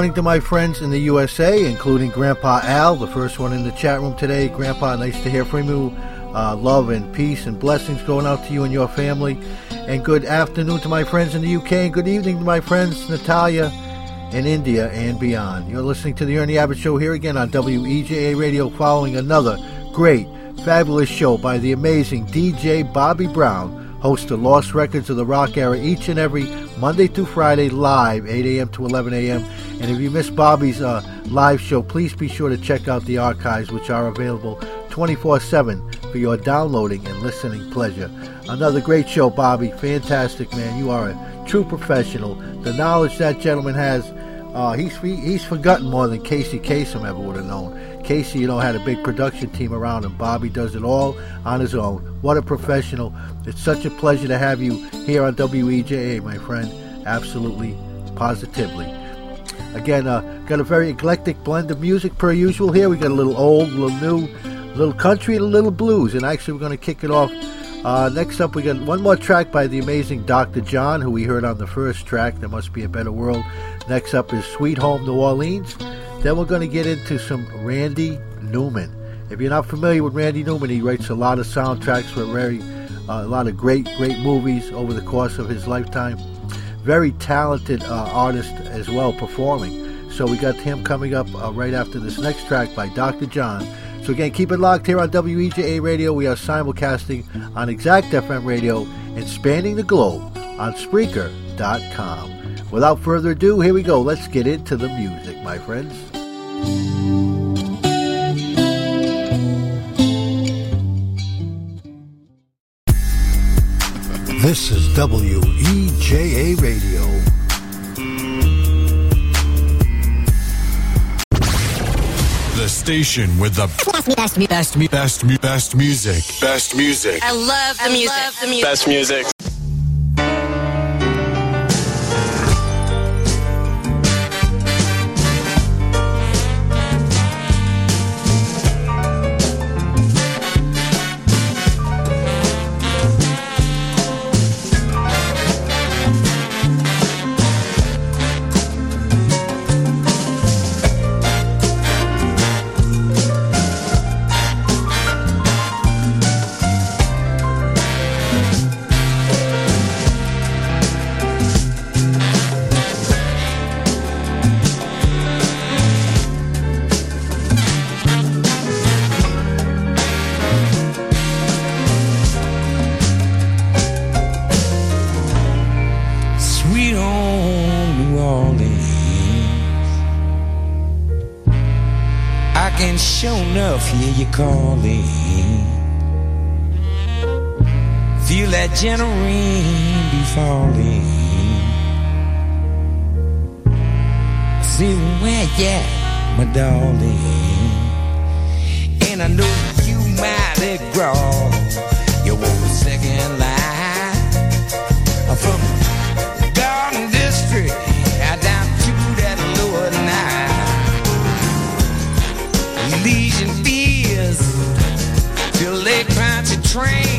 morning to my friends in the USA, including Grandpa Al, the first one in the chat room today. Grandpa, nice to hear from you. Uh, love and peace and blessings going out to you and your family. And good afternoon to my friends in the UK, and good evening to my friends Natalia in India and beyond. You're listening to the Ernie Abbott Show here again on WEJA Radio, following another great, fabulous show by the amazing DJ Bobby Brown, host of Lost Records of the Rock Era each and every Monday through Friday live, 8 a.m. to 11 a.m. And if you miss Bobby's uh, live show, please be sure to check out the archives, which are available 24 7 for your downloading and listening pleasure. Another great show, Bobby. Fantastic, man. You are a true professional. The knowledge that gentleman has, uh, he's he's forgotten more than Casey Kasem ever would have known. Casey, you know, had a big production team around him. Bobby does it all on his own. What a professional. It's such a pleasure to have you here on WEJA, my friend. Absolutely, positively. Again, uh, got a very eclectic blend of music per usual here. We got a little old, a little new, a little country, and a little blues. And actually, we're going to kick it off. Uh, next up, we got one more track by the amazing Dr. John, who we heard on the first track. There must be a better world. Next up is Sweet Home New Orleans. Then we're going to get into some Randy Newman. If you're not familiar with Randy Newman, he writes a lot of soundtracks for very, uh, a lot of great, great movies over the course of his lifetime. Very talented uh, artist as well, performing. So we got him coming up uh, right after this next track by Dr. John. So again, keep it locked here on WEJA Radio. We are simulcasting on Exact FM Radio and spanning the globe on Spreaker.com. Without further ado, here we go. Let's get into the music, my friends. This is WEJA Radio. The station with the best, best, best, best, mu- best music. Best music. I love the music. the music. Best music. Gentle rain be falling. See where you my darling. And I know you might grow your own second life from the Garden District down to that lower nine. Elysian fields till they crunch a train.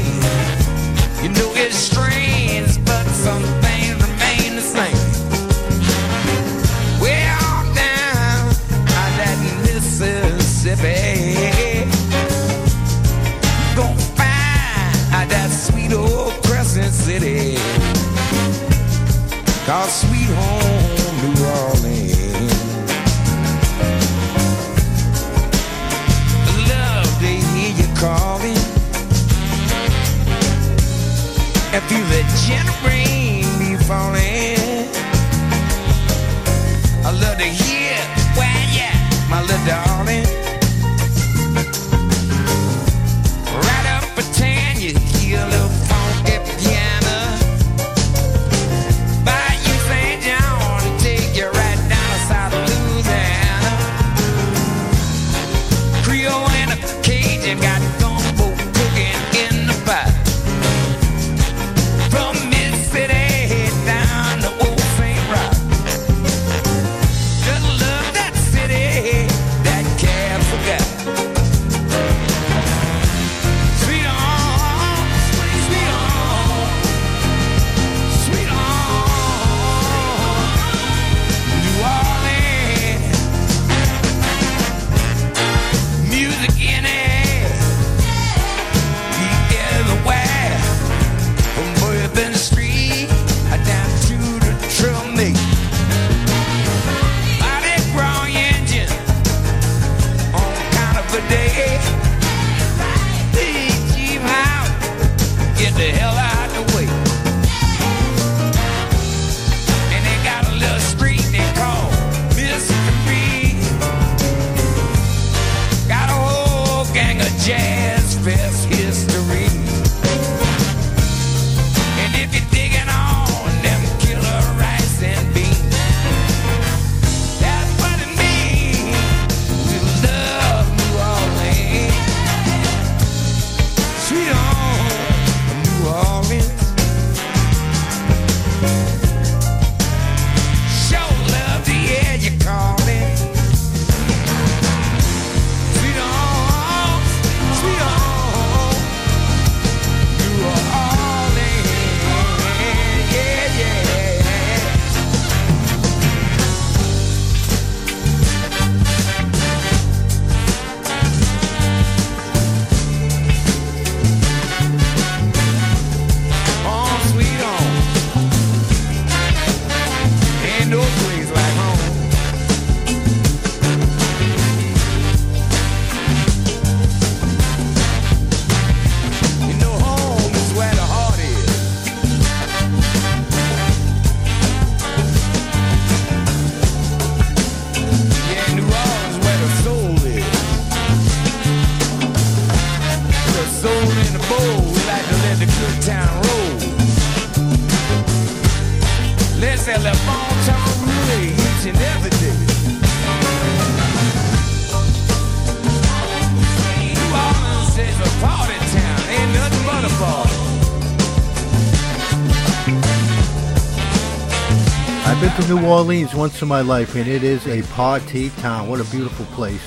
Orleans once in my life, and it is a party town. What a beautiful place.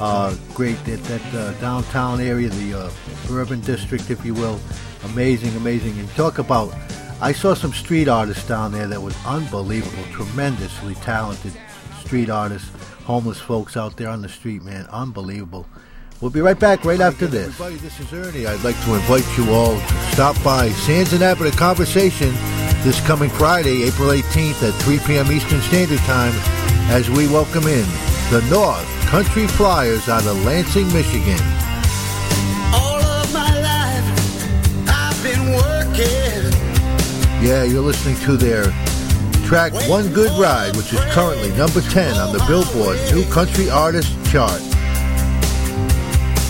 Uh, great, that, that uh, downtown area, the uh, urban district, if you will. Amazing, amazing. And talk about, I saw some street artists down there that was unbelievable, tremendously talented street artists, homeless folks out there on the street, man. Unbelievable. We'll be right back right after this. Everybody, this is Ernie. I'd like to invite you all to stop by Sands and Abbott, a conversation this coming Friday, April 18th at 3 p.m. Eastern Standard Time as we welcome in the North Country Flyers out of Lansing, Michigan. All of my life, I've been working. Yeah, you're listening to their track One Good Ride, which is currently number 10 on the Billboard New Country Artist chart.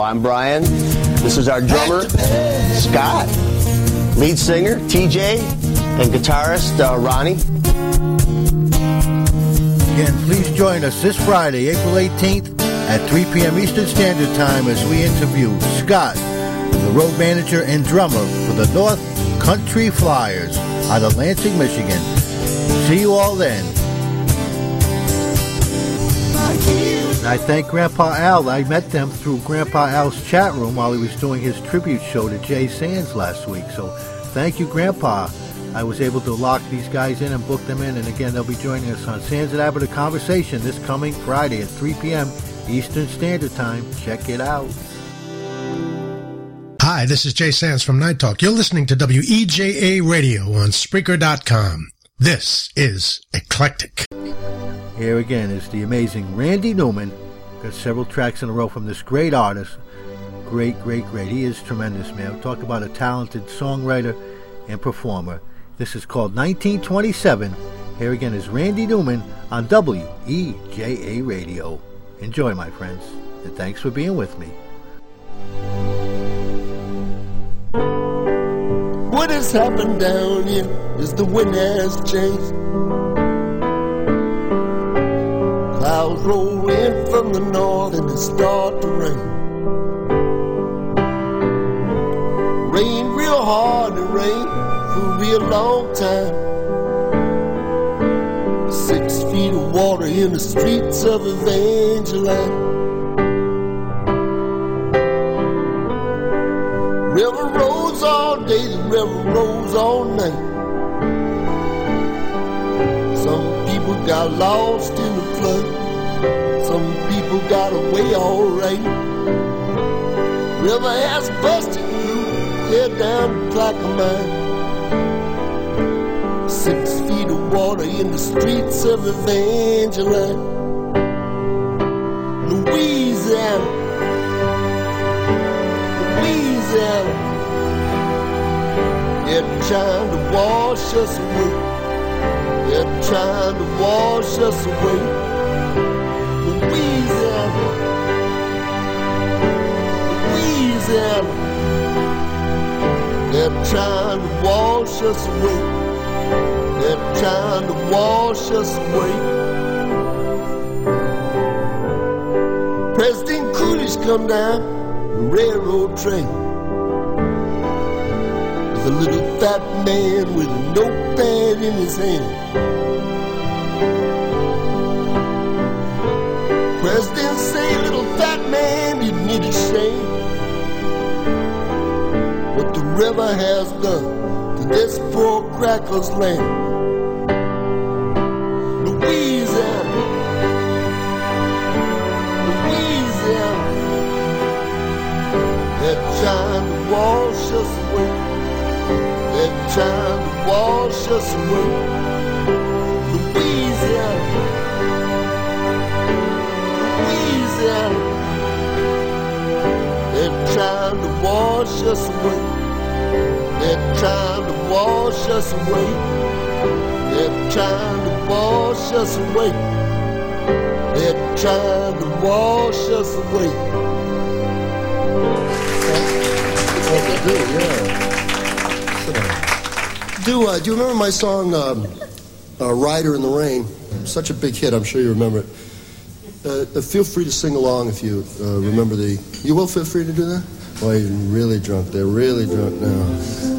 I'm Brian. This is our drummer, Scott, lead singer, TJ, and guitarist, uh, Ronnie. Again, please join us this Friday, April 18th at 3 p.m. Eastern Standard Time as we interview Scott, the road manager and drummer for the North Country Flyers out of Lansing, Michigan. See you all then. I thank Grandpa Al. I met them through Grandpa Al's chat room while he was doing his tribute show to Jay Sands last week. So thank you, Grandpa. I was able to lock these guys in and book them in. And again, they'll be joining us on Sands and Abbott A Conversation this coming Friday at 3 p.m. Eastern Standard Time. Check it out. Hi, this is Jay Sands from Night Talk. You're listening to WEJA Radio on Spreaker.com. This is Eclectic. Here again is the amazing Randy Newman. Got several tracks in a row from this great artist. Great, great, great. He is tremendous, man. Talk about a talented songwriter and performer. This is called 1927. Here again is Randy Newman on WEJA Radio. Enjoy, my friends, and thanks for being with me. What has happened down here is the wind has changed. Clouds roll in from the north and it start to rain. Rain real hard and rain for a real long time. Six feet of water in the streets of Evangeline. River rolls all day, the river rolls all night. Some people got lost in the flood. Some people got away alright. River has busted through, head down to Plaquemine. Six water in the streets of Evangeline. Louisiana. Louisiana. They're trying to wash us away. They're trying to wash us away. Louisiana. Louisiana. They're trying to wash us away. They're trying to wash us away. President Coolidge come down railroad train. With a little fat man with a notepad in his hand. President say, little fat man, you need a shame. What the river has done to this poor cracker's land. Trying to wash us away. They're trying to wash us away. Louisiana. Louisiana. They're trying to wash us away. They're trying to wash us away. They're trying to wash us away. They're trying to wash us away. Do uh, do you remember my song um, uh, "Rider in the Rain"? Such a big hit. I'm sure you remember it. Uh, uh, feel free to sing along if you uh, remember the. You will feel free to do that. Boy, you're really drunk. They're really drunk now.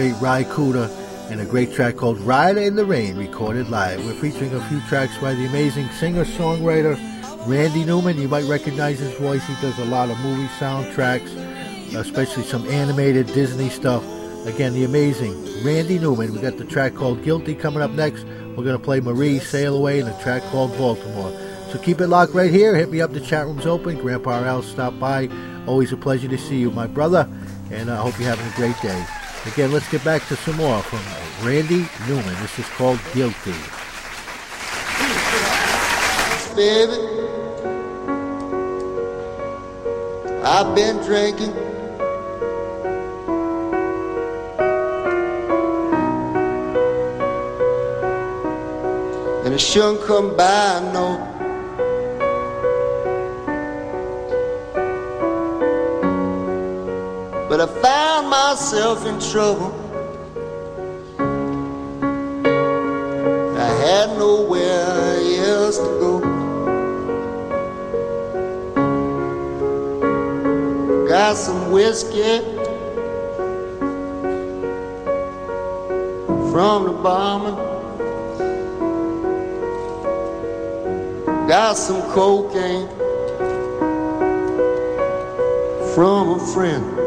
Great Ry Cooder, and a great track called Rider in the Rain, recorded live. We're featuring a few tracks by the amazing singer-songwriter Randy Newman. You might recognize his voice. He does a lot of movie soundtracks, especially some animated Disney stuff. Again, the amazing Randy Newman. We got the track called Guilty coming up next. We're going to play Marie Sail Away and a track called Baltimore. So keep it locked right here. Hit me up. The chat room's open. Grandpa Al stop by. Always a pleasure to see you, my brother. And I hope you're having a great day. Again, let's get back to some more from Randy Newman. This is called Guilty. baby. I've been drinking. And it shouldn't come by, no. But I found myself in trouble. I had nowhere else to go. Got some whiskey from the barman. Got some cocaine from a friend.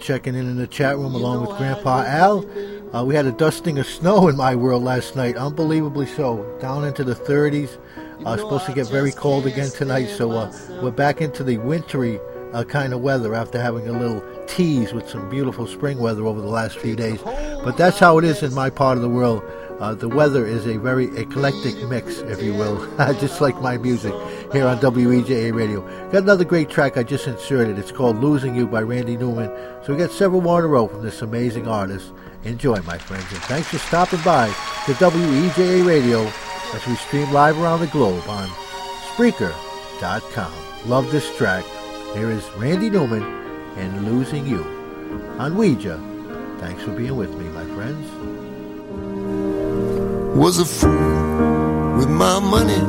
Checking in in the chat room along with Grandpa Al. Uh, we had a dusting of snow in my world last night, unbelievably so, down into the 30s. Uh, supposed to get very cold again tonight, so uh, we're back into the wintry uh, kind of weather after having a little tease with some beautiful spring weather over the last few days. But that's how it is in my part of the world. Uh, the weather is a very eclectic mix, if you will, just like my music here on WEJA Radio. Got another great track I just inserted. It's called Losing You by Randy Newman. So we got several more in a row from this amazing artist. Enjoy, my friends, and thanks for stopping by to WEJA Radio as we stream live around the globe on Spreaker.com. Love this track. Here is Randy Newman and Losing You on WEJA. Thanks for being with me, my friends. was a fool with my money,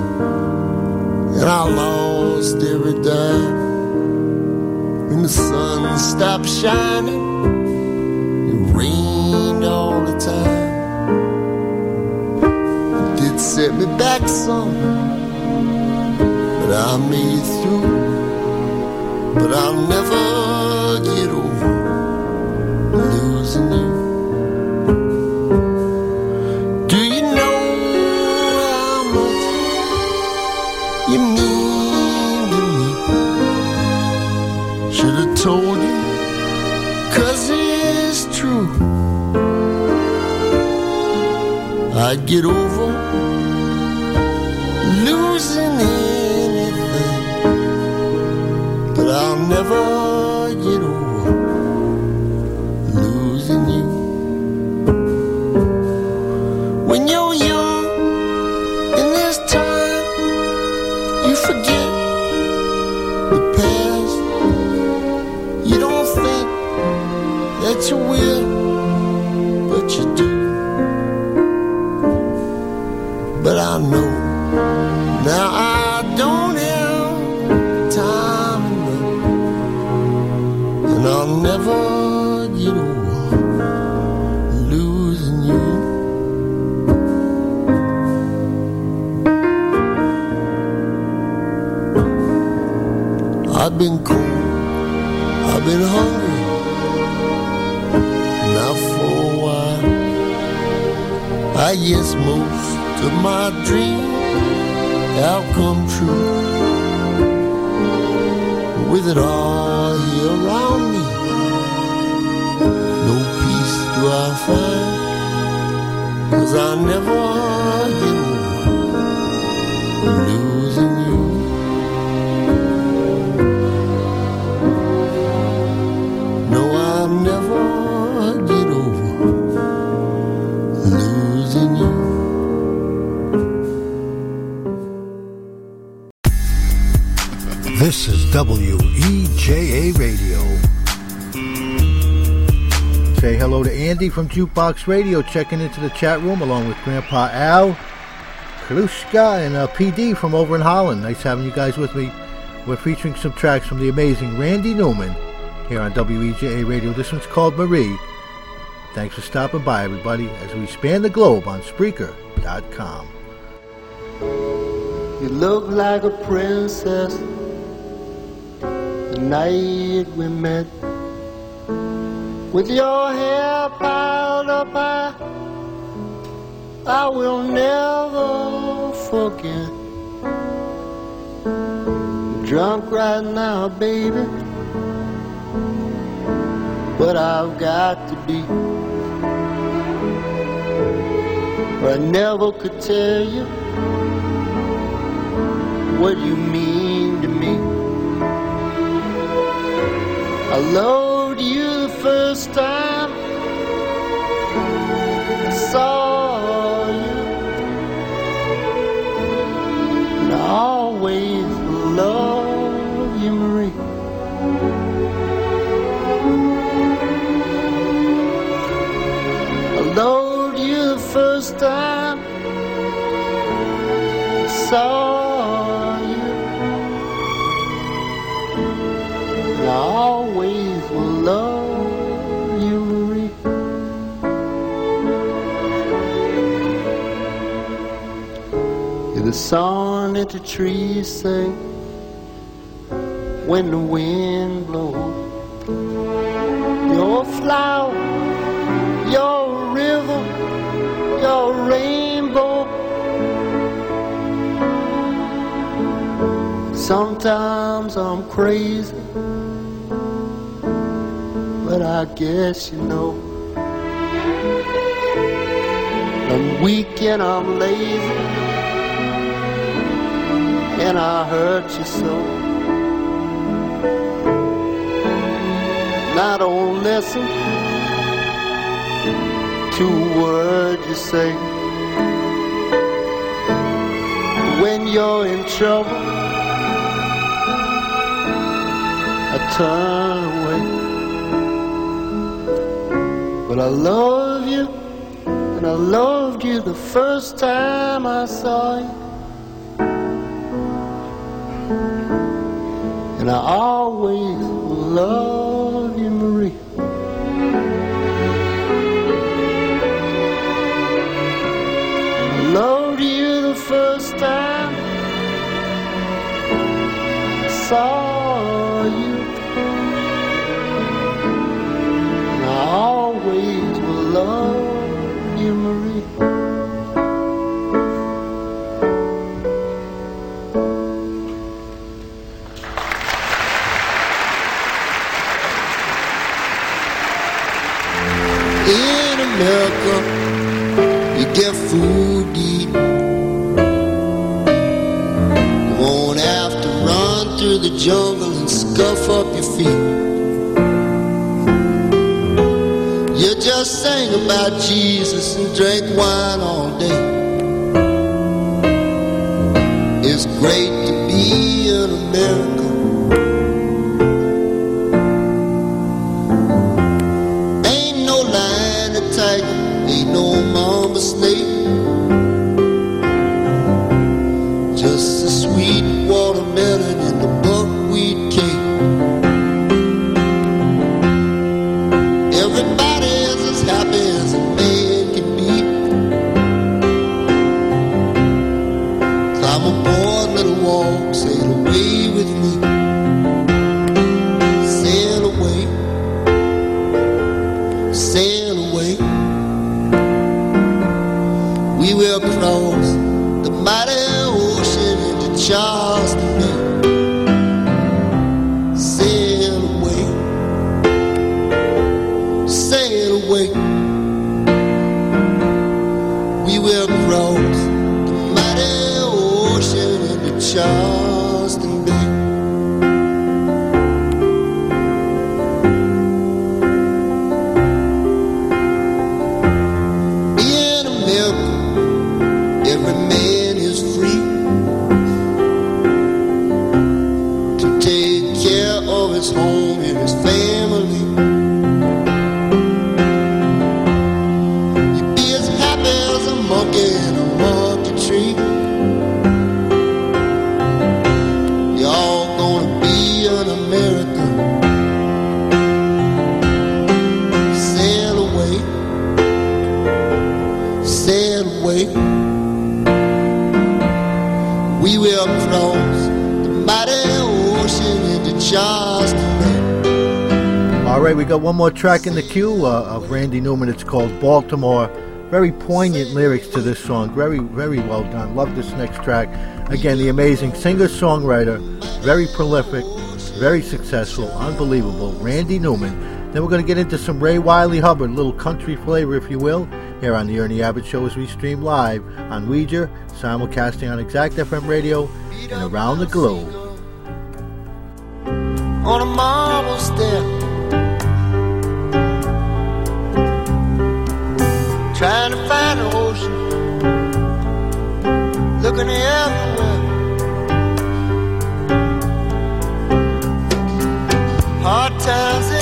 and I lost every dime. When the sun stopped shining, it rained all the time. It did set me back some, but I made it through. But I'll never get over losing you. I'd get over. Losing anything, but I'll never Guess most of my dreams have come true. With it all here around me, no peace do I find. Cause I never get WEJA Radio. Say hello to Andy from Jukebox Radio checking into the chat room along with Grandpa Al, Kalushka, and uh, PD from over in Holland. Nice having you guys with me. We're featuring some tracks from the amazing Randy Newman here on WEJA Radio. This one's called Marie. Thanks for stopping by, everybody, as we span the globe on Spreaker.com. You look like a princess the night we met. With your hair piled up high, I will never forget. Drunk right now, baby, but I've got to be. I never could tell you what you mean I loved you the first time. I saw you, and I always love you, Marie. I loved you the first time. I saw love you, Marie. The song that the trees sing when the wind blows. Your flower, your river, your rainbow. Sometimes I'm crazy, but I guess you know. I'm weak and I'm lazy, and I hurt you so. I don't listen to a word you say. When you're in trouble, I turn But I love you, and I loved you the first time I saw you. And I always love you, Marie. I loved you the first time I saw love you, Marie. In America, you get food to. You won't have to run through the jungle sing about Jesus and drink wine all day. It's great track in the queue uh, of Randy Newman. It's called Baltimore. Very poignant lyrics to this song. Very, very well done. Love this next track. Again, the amazing singer songwriter, very prolific, very successful, unbelievable. Randy Newman. Then we're going to get into some Ray Wylie Hubbard, little country flavor, if you will, here on the Ernie Abbott Show as we stream live on WEJA, simulcasting on Exact FM radio, and around the globe. on a marble step. Trying to find an ocean, looking everywhere. Hard times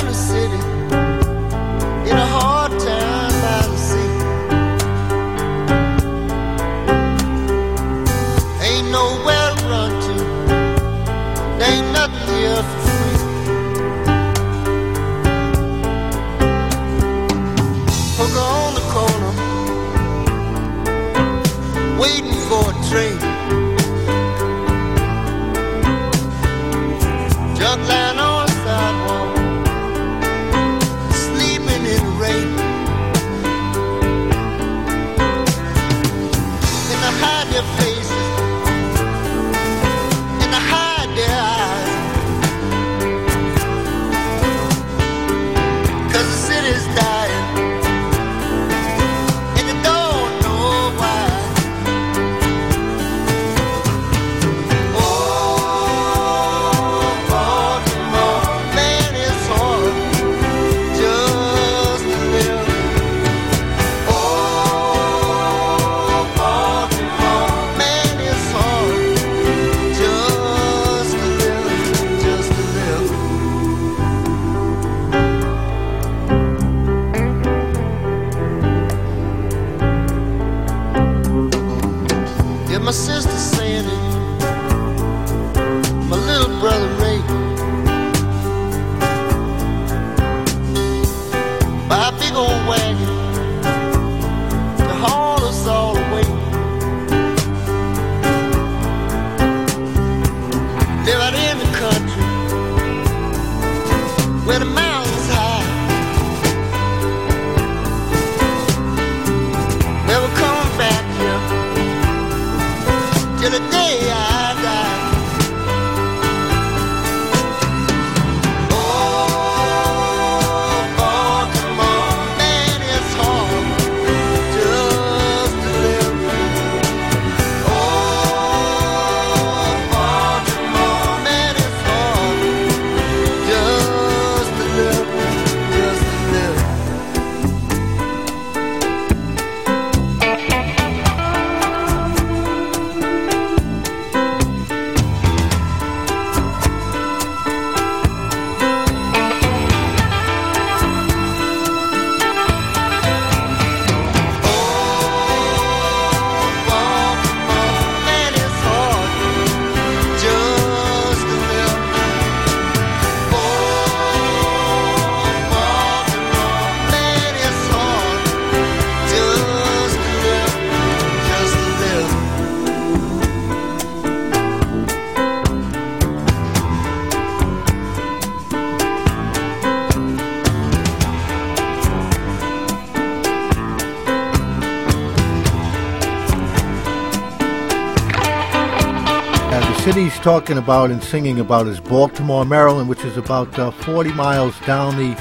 talking about and singing about is Baltimore, Maryland, which is about uh, 40 miles down the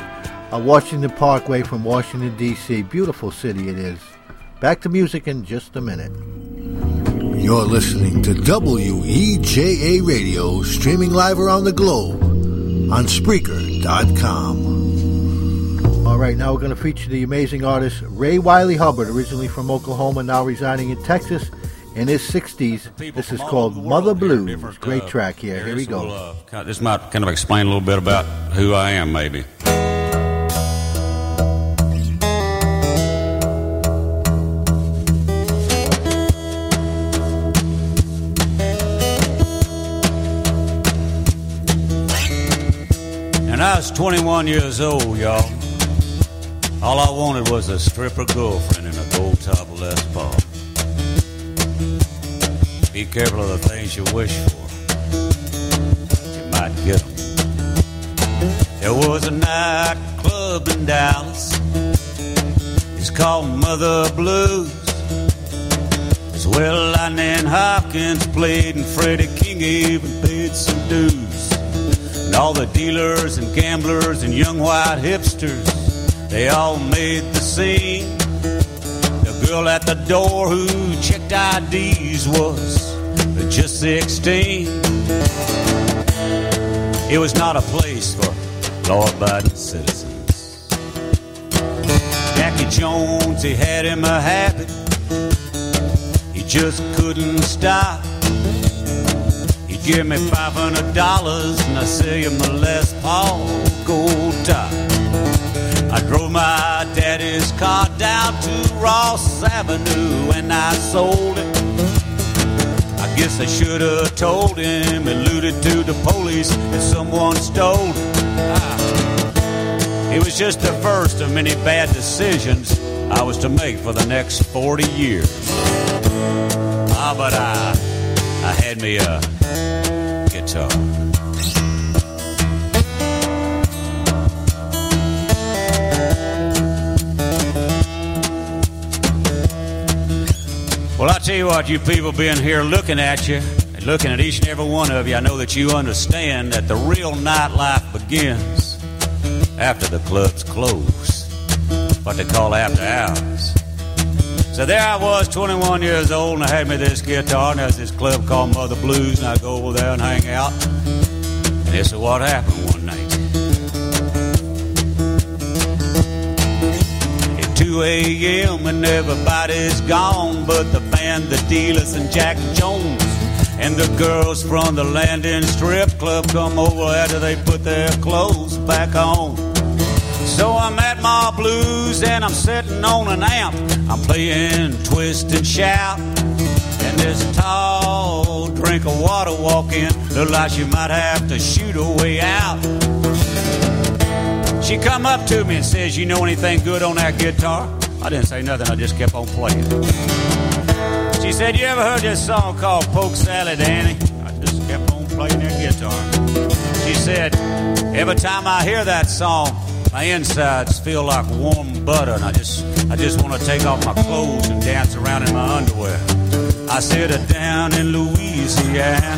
uh, Washington Parkway from Washington, D.C. Beautiful city it is. Back to music in just a minute. You're listening to WEJA Radio, streaming live around the globe on Spreaker.com. All right, now we're going to feature the amazing artist Ray Wylie Hubbard, originally from Oklahoma, now residing in Texas. In his 60s, this is called Mother Blues. Great track here. Here we go. uh, this might kind of explain a little bit about who I am, maybe. And I was 21 years old, y'all. All I wanted was a stripper girlfriend and a gold top Les Paul. Be careful of the things you wish for. You might get them. There was a nightclub in Dallas. It's called Mother Blues. It's where Lightning Hopkins played and Freddie King even paid some dues. And all the dealers and gamblers and young white hipsters, they all made the scene. The girl at the door who checked IDs was just 16. It was not a place for law-abiding citizens. Jackie Jones, he had him a habit. He just couldn't stop. He'd give me five hundred dollars and I sell him the Les Paul gold top. I drove my daddy's car down to Ross Avenue and I sold it. Guess I should have told him, alluded to the police that someone stole. Ah. It was just the first of many bad decisions I was to make for the next 40 years. Ah, but I, I had me a guitar. Well, I tell you what, you people being here looking at you, and looking at each and every one of you, I know that you understand that the real nightlife begins after the clubs close, what they call after hours. So there I was, 21 years old, and I had me this guitar, and there's this club called Mother Blues, and I go over there and hang out. And this is what happened one night. At 2 a.m. and everybody's gone, but the band, the dealers, and Jack Jones. And the girls from the Landing Strip Club come over after they put their clothes back on. So I'm at my blues and I'm sitting on an amp. I'm playing twist and shout. And this tall drink of water walk in. Look like she might have to shoot her way out. She come up to me and says, You know anything good on that guitar? I didn't say nothing, I just kept on playing. She said, You ever heard this song called Polk Salad, Annie? I just kept on playing that guitar. She said, Every time I hear that song, my insides feel like warm butter, and I just, I just want to take off my clothes and dance around in my underwear. I said down in Louisiana,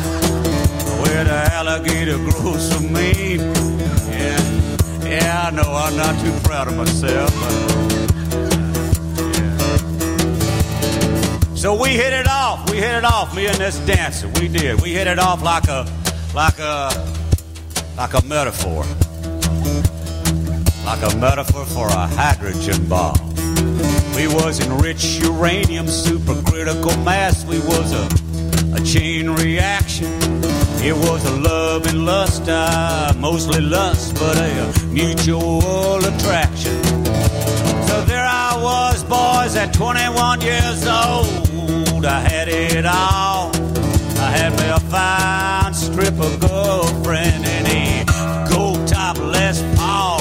where the alligator grows so mean. Yeah, yeah, I know I'm not too proud of myself. But, So we hit it off. We hit it off. Me and this dancer, we did. We hit it off like a, like a, like a metaphor, like a metaphor for a hydrogen bomb. We was enriched uranium, supercritical mass. We was a, a chain reaction. It was a love and lust, uh, mostly lust, but a mutual attraction. I was, boys, at 21 years old. I had it all. I had me a fine stripper girlfriend and a gold top Les Paul.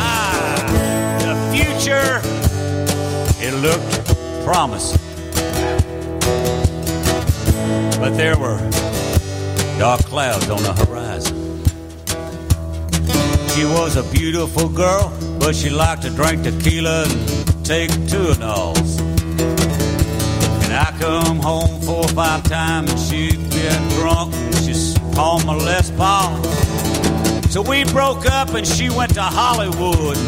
Ah, the future, it looked promising. But there were dark clouds on the horizon. She was a beautiful girl, but she liked to drink tequila and take Tylenols. And I come home four or five times and she'd been drunk and she's on my Les Paul. So we broke up and she went to Hollywood.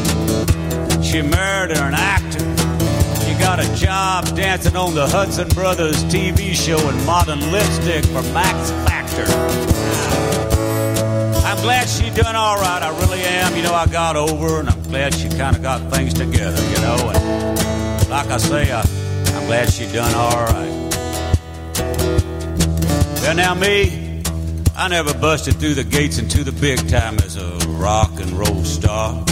She married an actor. She got a job dancing on the Hudson Brothers TV show in modern lipstick for Max Factor. I'm glad she done all right. I really am. You know, I got over and I'm glad she kind of got things together. You know, and like I say, I, I'm glad she done all right. Well, now me, I never busted through the gates into the big time as a rock and roll star.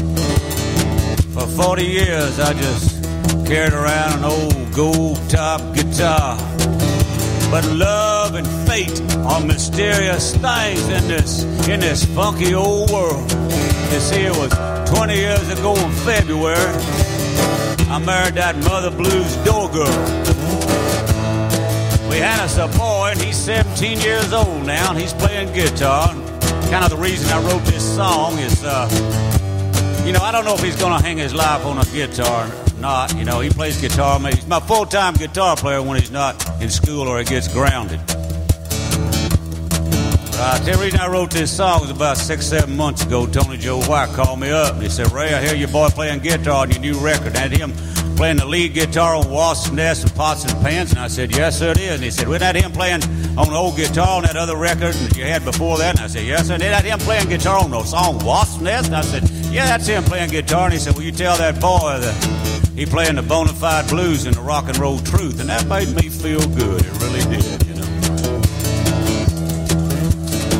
For 40 years, I just carried around an old gold top guitar. But love and fate are mysterious things in this in this funky old world. You see, it was 20 years ago in February. I married that Mother Blues door girl. We had us a boy, and he's 17 years old now, and he's playing guitar. Kind of the reason I wrote this song is, uh, you know, I don't know if he's to hang his life on a guitar not. You know, he plays guitar. He's my full-time guitar player when he's not in school or he gets grounded. Uh, the reason I wrote this song was about six, seven months ago. Tony Joe White called me up and he said, Ray, I hear your boy playing guitar on your new record. And him playing the lead guitar on Wasp's Nest and Pots and Pans. And I said, Yes, sir, it is. And he said, Wasn't that him playing on the old guitar on that other record that you had before that? And I said, Yes, sir. And that him playing guitar on the song Wasp's Nest? And I said, Yeah, that's him playing guitar. And he said, Well, you tell that boy that he playing the bona fide blues and the rock and roll truth. And that made me feel good. It really did, you know.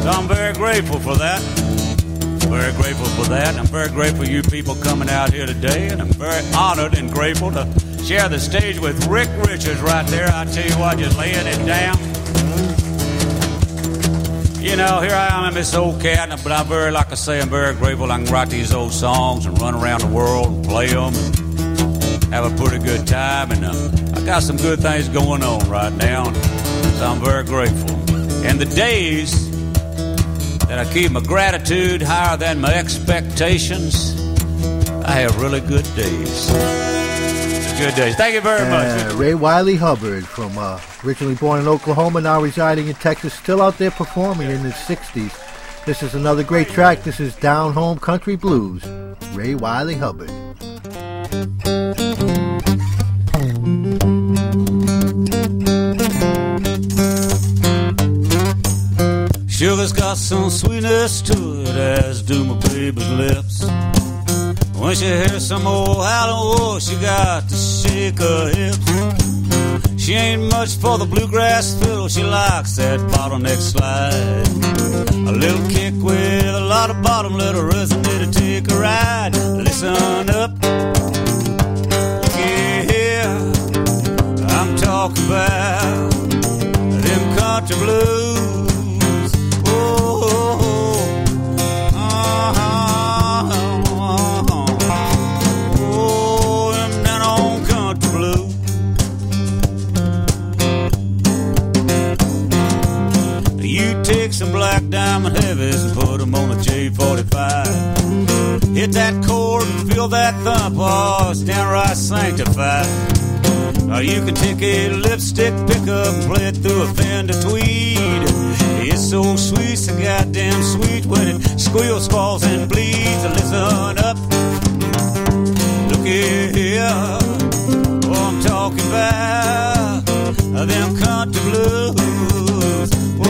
So I'm very grateful for that. Very grateful for that. I'm very grateful you people coming out here today, and I'm very honored and grateful to share the stage with Rick Richards right there. I tell you what, just laying it down. You know, here I am, I'm this old cat, but I'm very, like I say, I'm very grateful I can write these old songs and run around the world and play them have a pretty good time. And uh, I got some good things going on right now, so I'm very grateful. And the days that I keep my gratitude higher than my expectations, I have really good days. Good days. Thank you very much. Uh, Ray Wylie Hubbard, from uh, originally born in Oklahoma, now residing in Texas, still out there performing in his 60s. This is another great track. This is Down Home Country Blues. Ray Wylie Hubbard. Sugar's got some sweetness to it, as do my baby's lips. When she hears some old Halloween, oh, she got to shake her hips. She ain't much for the bluegrass fiddle, she likes that bottleneck slide. A little kick with a lot of bottom, let her resonate to take a ride. Listen up, yeah, I'm talking about them country blues. Diamond heavies and put them on a J45. Hit that chord and feel that thump, oh, it's downright sanctified. Or you can take a lipstick pickup and play it through a Fender Tweed. It's so sweet, so goddamn sweet when it squeals, falls, and bleeds. Listen up, look here. Oh, I'm talking about them country blues. Whoa,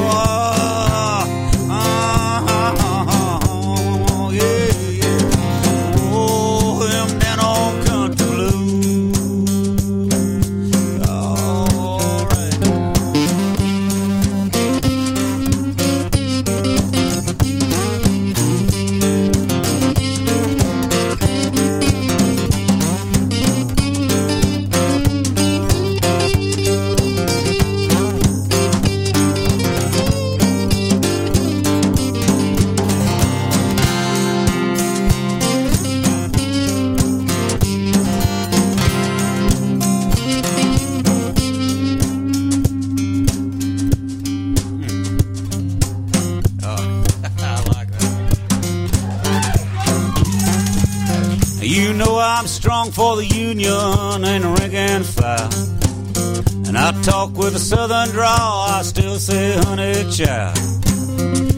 for the union and rank and file. And I talk with a southern drawl, I still say honey child.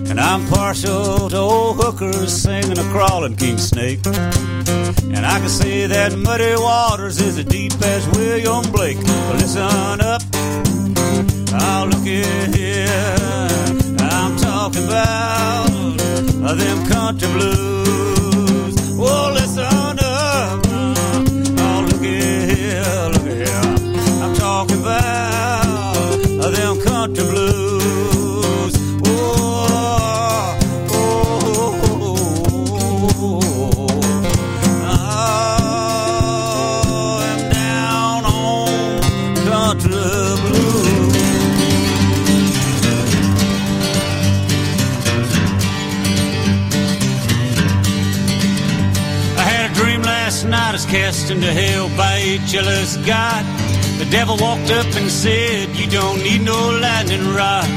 And I'm partial to old hookers singing a crawling king snake. And I can say that muddy waters is as deep as William Blake. But listen up, I'll look at here. I'm talking about them country blues. Cast into hell by a jealous God. The devil walked up and said, You don't need no lightning rod.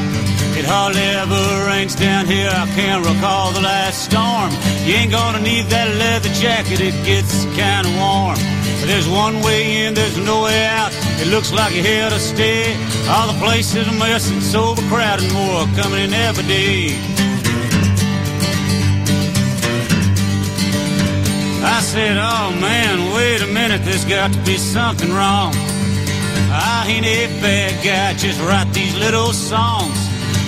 It hardly ever rains down here, I can't recall the last storm. You ain't gonna need that leather jacket, it gets kinda warm. But there's one way in, there's no way out. It looks like you're here to stay. All the places a mess and so overcrowded, more coming in every day. I said, oh man, wait a minute, there's got to be something wrong. I ain't a bad guy, just write these little songs.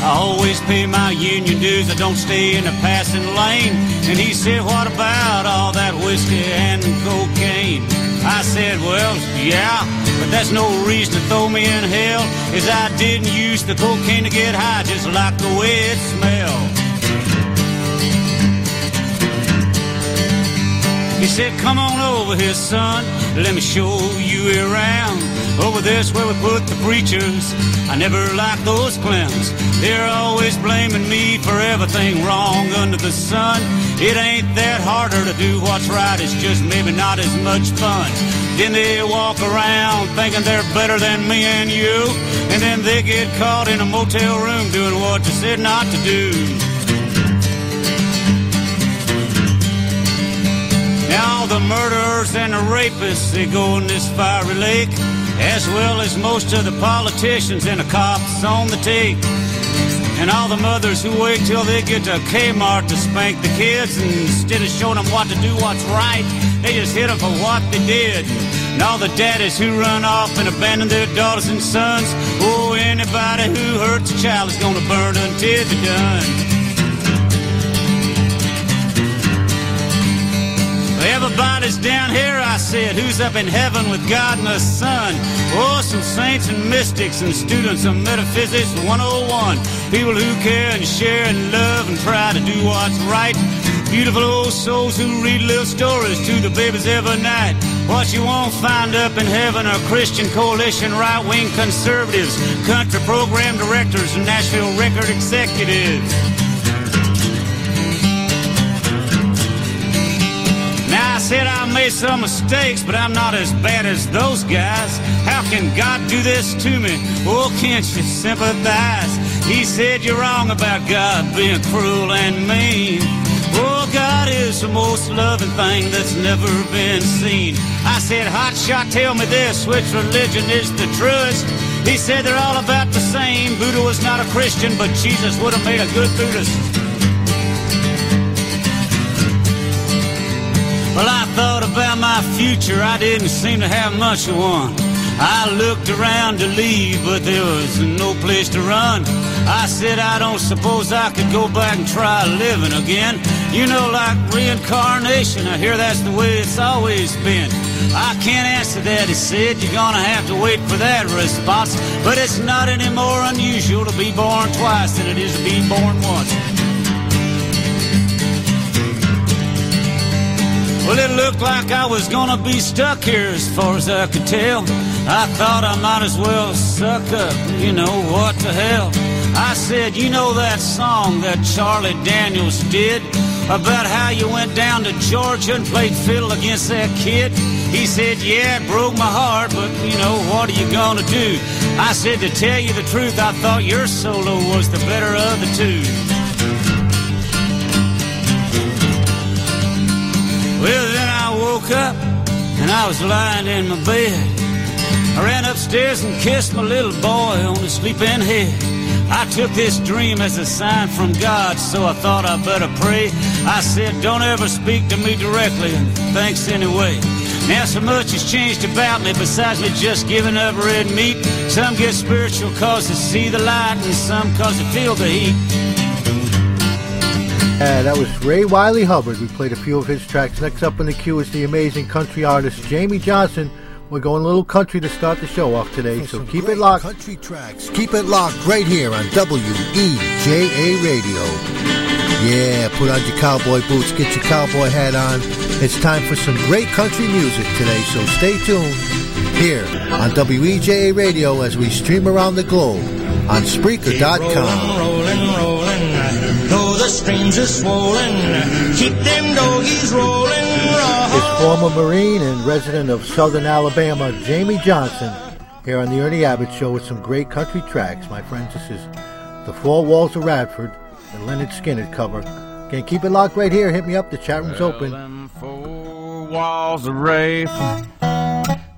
I always pay my union dues, I don't stay in the passing lane. And he said, what about all that whiskey and cocaine? I said, well, yeah, but that's no reason to throw me in hell. Is I didn't use the cocaine to get high, just like the way it smelled. He said, Come on over here, son. Let me show you around. Over there's where we put the preachers. I never liked those clowns. They're always blaming me for everything wrong under the sun. It ain't that harder to do what's right, it's just maybe not as much fun. Then they walk around thinking they're better than me and you. And then they get caught in a motel room doing what you said not to do. Now the murderers and the rapists, they go in this fiery lake, as well as most of the politicians and the cops on the take. And all the mothers who wait till they get to Kmart to spank the kids, and instead of showing them what to do, what's right, they just hit them for what they did. And all the daddies who run off and abandon their daughters and sons, oh, anybody who hurts a child is gonna burn until they're done. Everybody's down here, I said. Who's up in heaven with God and the Son? Oh, some saints and mystics and students of metaphysics 101. People who care and share and love and try to do what's right. Beautiful old souls who read little stories to the babies every night. What you won't find up in heaven are Christian coalition, right wing conservatives, country program directors, and Nashville record executives. Said I made some mistakes, but I'm not as bad as those guys. How can God do this to me? Oh, can't you sympathize? He said you're wrong about God being cruel and mean. Oh, God is the most loving thing that's never been seen. I said, Hot shot, tell me this, which religion is the truest? He said they're all about the same. Buddha was not a Christian, but Jesus would have made a good Buddhist. Well, I thought about my future. I didn't seem to have much of one. I looked around to leave, but there was no place to run. I said, I don't suppose I could go back and try living again. You know, like reincarnation, I hear that's the way it's always been. I can't answer that, he said. You're gonna have to wait for that response. But it's not any more unusual to be born twice than it is to be born once. Well, it looked like I was gonna be stuck here as far as I could tell. I thought I might as well suck up, you know, what the hell. I said, you know that song that Charlie Daniels did about how you went down to Georgia and played fiddle against that kid? He said, yeah, it broke my heart, but you know, what are you gonna do? I said, to tell you the truth, I thought your solo was the better of the two. Well, then I woke up and I was lying in my bed. I ran upstairs and kissed my little boy on his sleeping head. I took this dream as a sign from God, so I thought I'd better pray. I said, Don't ever speak to me directly, and thanks anyway. Now, so much has changed about me besides me just giving up red meat. Some get spiritual cause they see the light, and some cause they feel the heat. Yeah, that was Ray Wylie Hubbard. We played a few of his tracks. Next up in the queue is the amazing country artist Jamey Johnson. We're going a little country to start the show off today, so keep it locked. Country tracks. Keep it locked right here on WEJA Radio. Yeah, put on your cowboy boots, get your cowboy hat on. It's time for some great country music today, so stay tuned here on WEJA Radio as we stream around the globe on Spreaker.com. rolling, rolling. Though the streams are swollen, keep them doggies rolling. His former Marine and resident of southern Alabama, Jamey Johnson, here on the Ernie Abbott Show with some great country tracks. My friends, this is The Four Walls of Raiford, the Lynyrd Skynyrd cover. Again, keep it locked right here. Hit me up. The chat room's open. Four walls of Raiford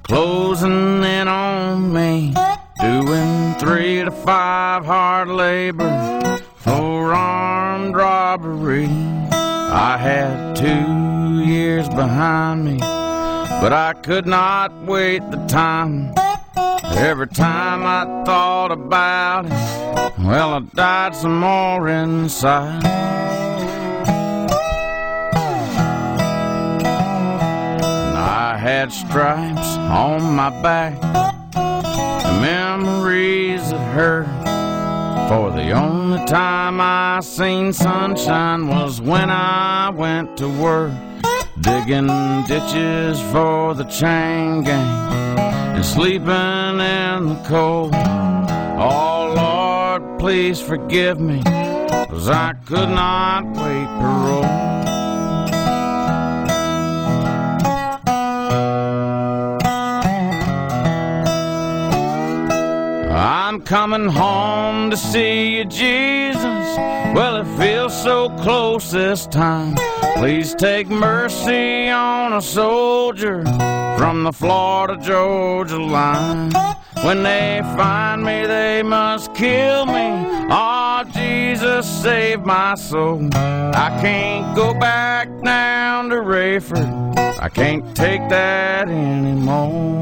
closing in on me, doing three to five hard labor for armed robbery. I had two years behind me, but I could not wait the time. Every time I thought about it, well, I died some more inside. I had stripes on my back, memories that hurt. For the only time I seen sunshine was when I went to work, digging ditches for the chain gang and sleeping in the cold. Oh Lord, please forgive me, cause I could not wait parole. I'm coming home to see you, Jesus. Well, it feels so close this time. Please take mercy on a soldier from the Florida Georgia line. When they find me, they must kill me. Oh, Jesus, save my soul. I can't go back down to Raiford. I can't take that anymore.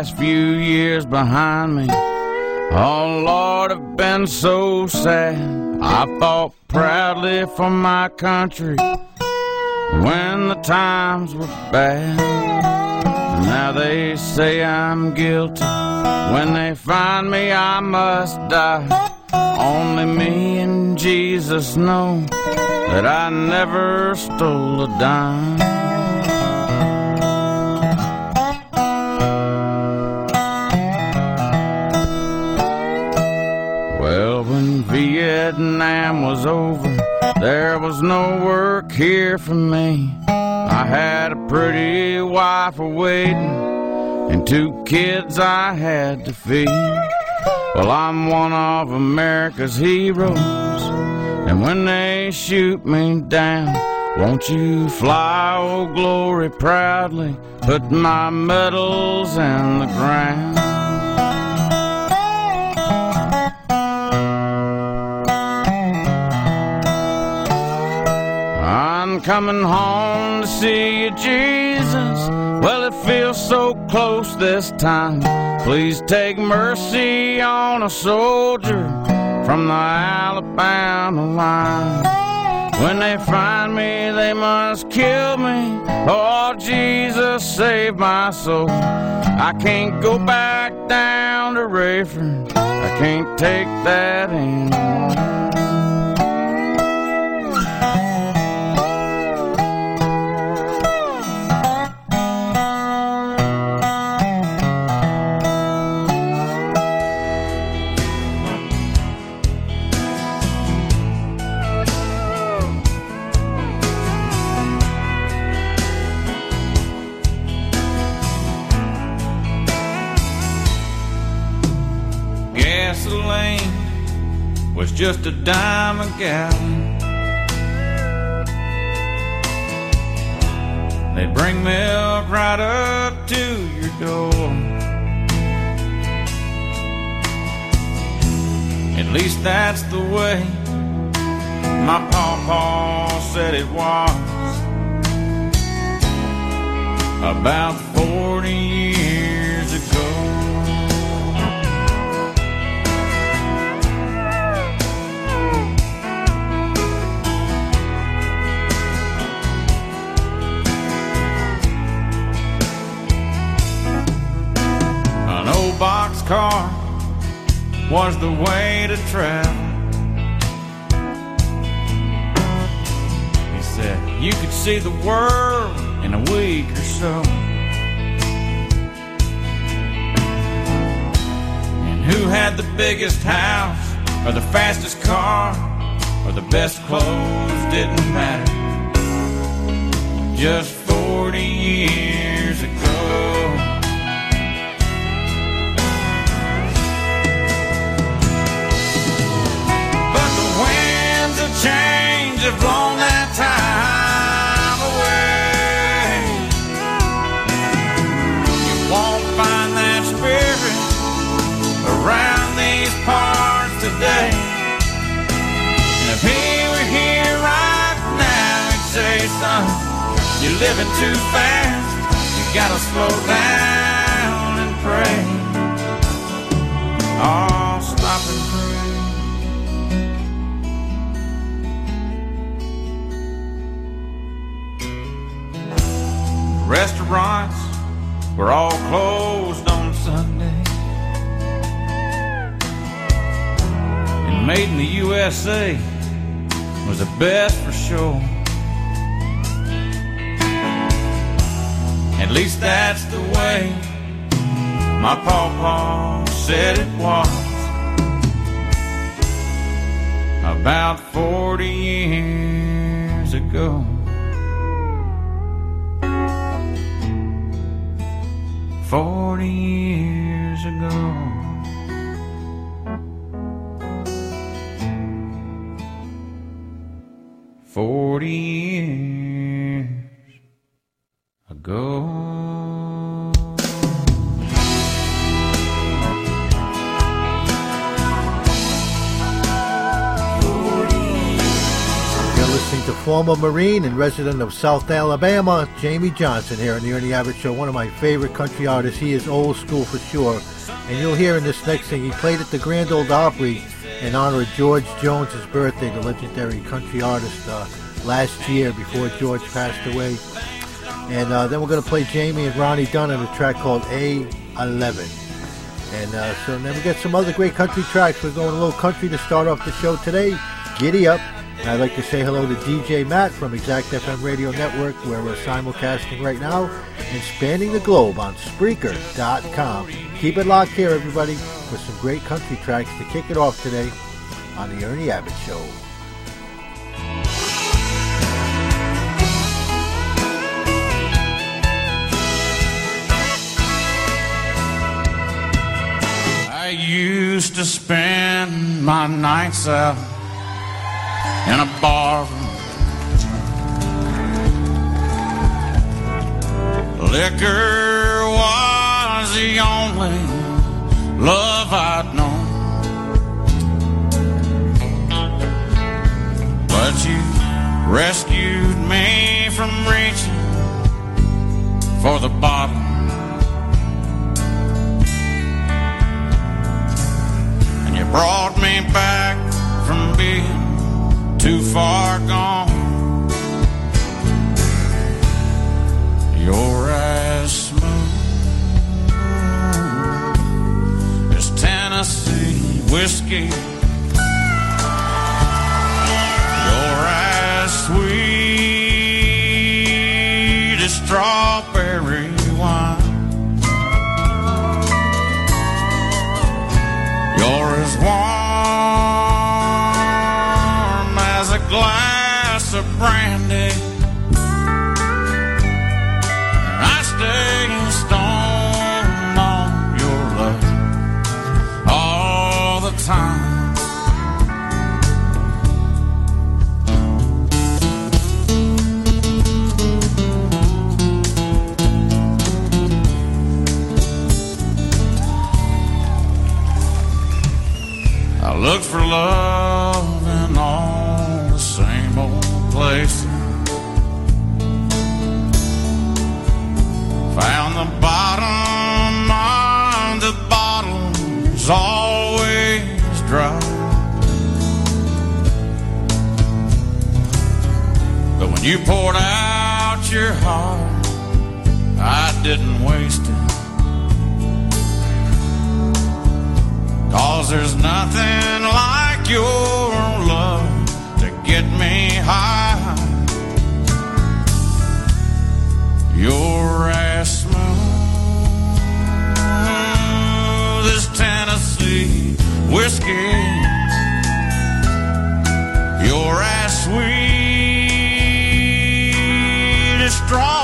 Last few years behind me, oh Lord, I've been so sad. I fought proudly for my country, when the times were bad. Now they say I'm guilty. When they find me, I must die. Only me and Jesus know that I never stole a dime. Vietnam was over, there was no work here for me. I had a pretty wife awaiting and two kids I had to feed. Well, I'm one of America's heroes, and when they shoot me down, won't you fly, oh glory, proudly, put my medals in the ground. Coming home to see you, Jesus. Well, it feels so close this time. Please take mercy on a soldier from the Alabama line. When they find me, they must kill me. Oh, Jesus, save my soul. I can't go back down to Raiford. I can't take that anymore. Just a dime a gallon. They bring milk right up to your door. At least that's the way my pawpaw said it was. About 40 years An old box car was the way to travel. He said you could see the world in a week or so. And who had the biggest house or the fastest car or the best clothes didn't matter. Just 40 years change have blown that time away. You won't find that spirit around these parts today. And if he were here right now, he'd say, son, you're living too fast. You gotta slow down and pray. Oh, Restaurants were all closed on Sunday. And made in the USA was the best for sure. At least that's the way my pawpaw said it was. About 40 years ago. Forty years ago. Forty years ago. To former Marine and resident of South Alabama, Jamey Johnson here on the Ernie Abbott Show, one of my favorite country artists. He is old school for sure. And you'll hear in this next thing, he played at the Grand Ole Opry in honor of George Jones's birthday, the legendary country artist. Uh, last year before George passed away. And uh, then we're going to play Jamie and Ronnie Dunn on a track called A11. And uh, so then we get some other great country tracks. We're going a little country to start off the show today. Giddy up. I'd like to say hello to DJ Matt from Exact FM Radio Network, where we're simulcasting right now and spanning the globe on Spreaker.com. Keep it locked here, everybody, for some great country tracks to kick it off today on the Ernie Abbott Show. I used to spend my nights out in a bar. Liquor was the only love I'd known. But you rescued me from reaching for the bottle. And you brought me back from being too far gone. You're as smooth as Tennessee whiskey. You're as sweet for love in all the same old places. Found the bottom of the bottle's always dry. But when you poured out your heart, I didn't waste There's nothing like your love to get me high. You're as smooth as Tennessee whiskey. You're as sweet as strawberry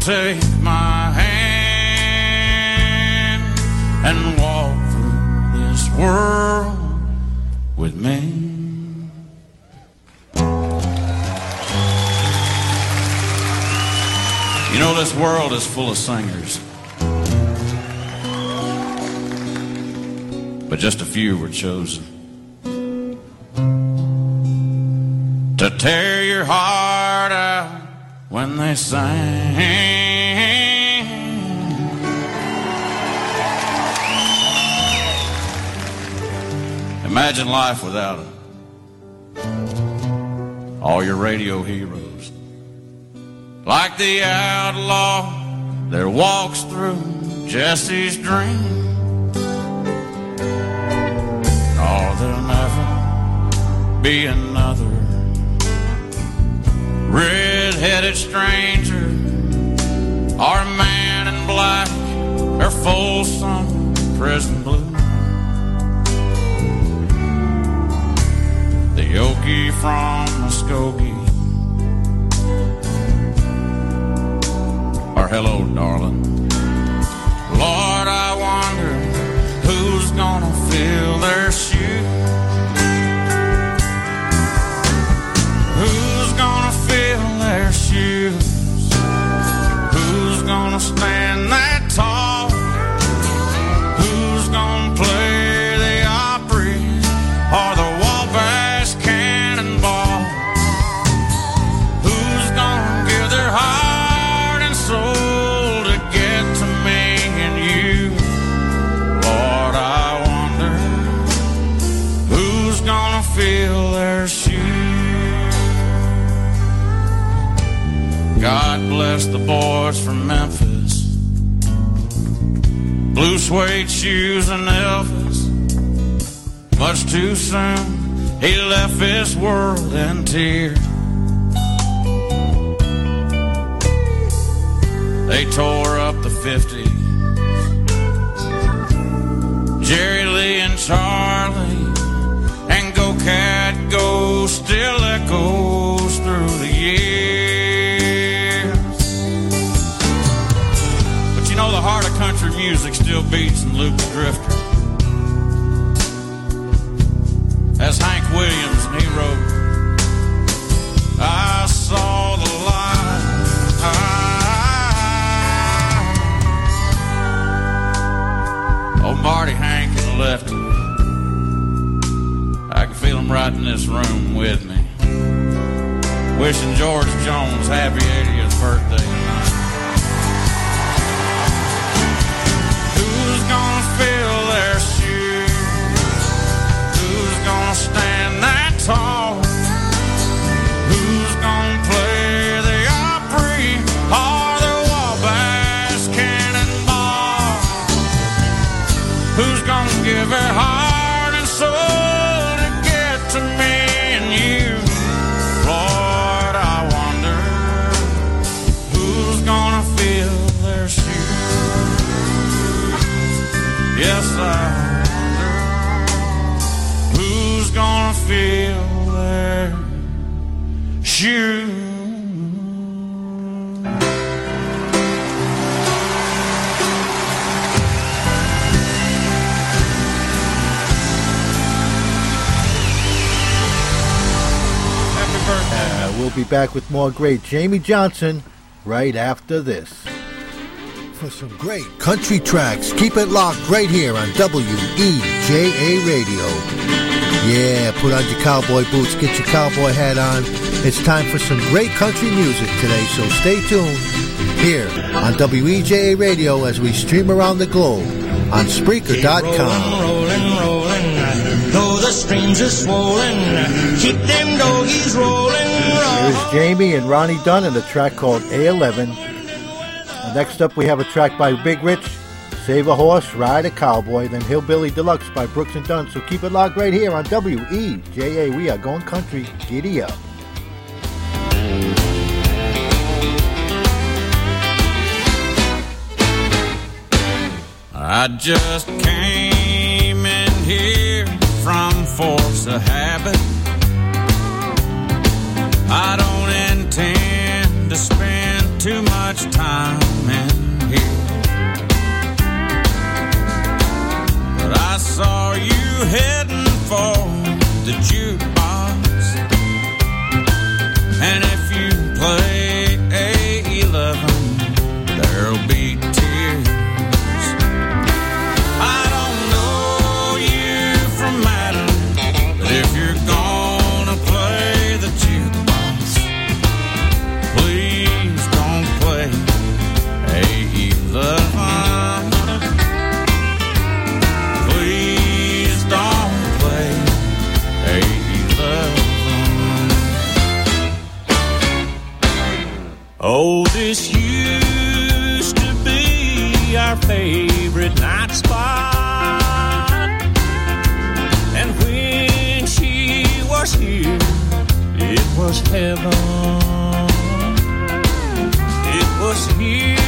take my hand and walk through this world with me. You know, this world is full of singers. But just a few were chosen to tear when they sang. Imagine life without them. all your radio heroes. Like the outlaw that walks through Jesse's dream. Oh, there'll never be another red-headed stranger or a man in black or Folsom prison blue. The Okie from Muskogee. Or hello, darling. Lord, I wonder who's gonna fill their shoes. Boys from Memphis. Blue suede shoes and Elvis. Much too soon, he left this world in tears. They tore up the 50s. Jerry Lee and Charlie and Go Cat Go still echoes through music still beats in Luke the Drifter. As Hank Williams and he wrote, I saw the light. Oh, Marty, Hank, and Lefty. I can feel them right in this room with me. Wishing George Jones happy 80th birthday tall? Who's gonna play the Opry or the Wabash Cannonball? Who's gonna give her heart and soul to get to me and you? Lord, I wonder who's gonna fill their shoes. Yes, I wonder who's gonna fill shoes. Uh, we'll be back with more great Jamey Johnson right after this. For some great country tracks, keep it locked right here on WEJA Radio. Yeah, put on your cowboy boots, get your cowboy hat on. It's time for some great country music today, so stay tuned here on WEJA Radio as we stream around the globe on Spreaker.com. rolling, rolling. Though the streams are swollen, keep them doggies rolling, rolling. Here's Jamey and Ronnie Dunn in a track called A11. Next up, we have a track by Big Rich, Save a Horse, Ride a Cowboy, then Hillbilly Deluxe by Brooks and Dunn. So keep it locked right here on WEJA. We are going country. Giddy up. I just came in here from force of habit. I don't intend to spend too much time in here. But I saw you heading for the jukebox. And if you play was heaven. It was here.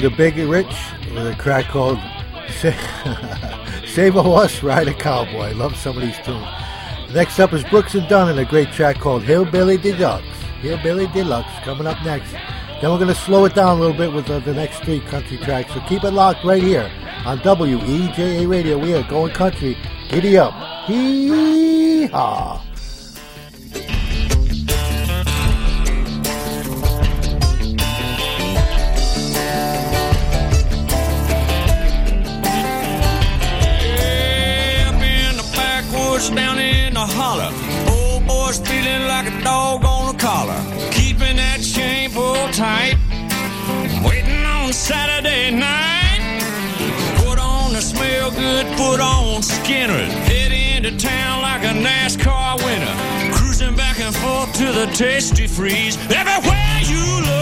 The big Big Rich with a track called Save a Horse, Ride a Cowboy. Love some of these tunes. Next up is Brooks and Dunn and a great track called Hillbilly Deluxe. Hillbilly Deluxe coming up next. Then we're going to slow it down a little bit with uh, the next three country tracks. So keep it locked right here on WEJA Radio. We are going country. Giddy up. Hee haw. degenerate. Head into town like a NASCAR winner. Cruising back and forth to the Tastee Freez. Everywhere you look.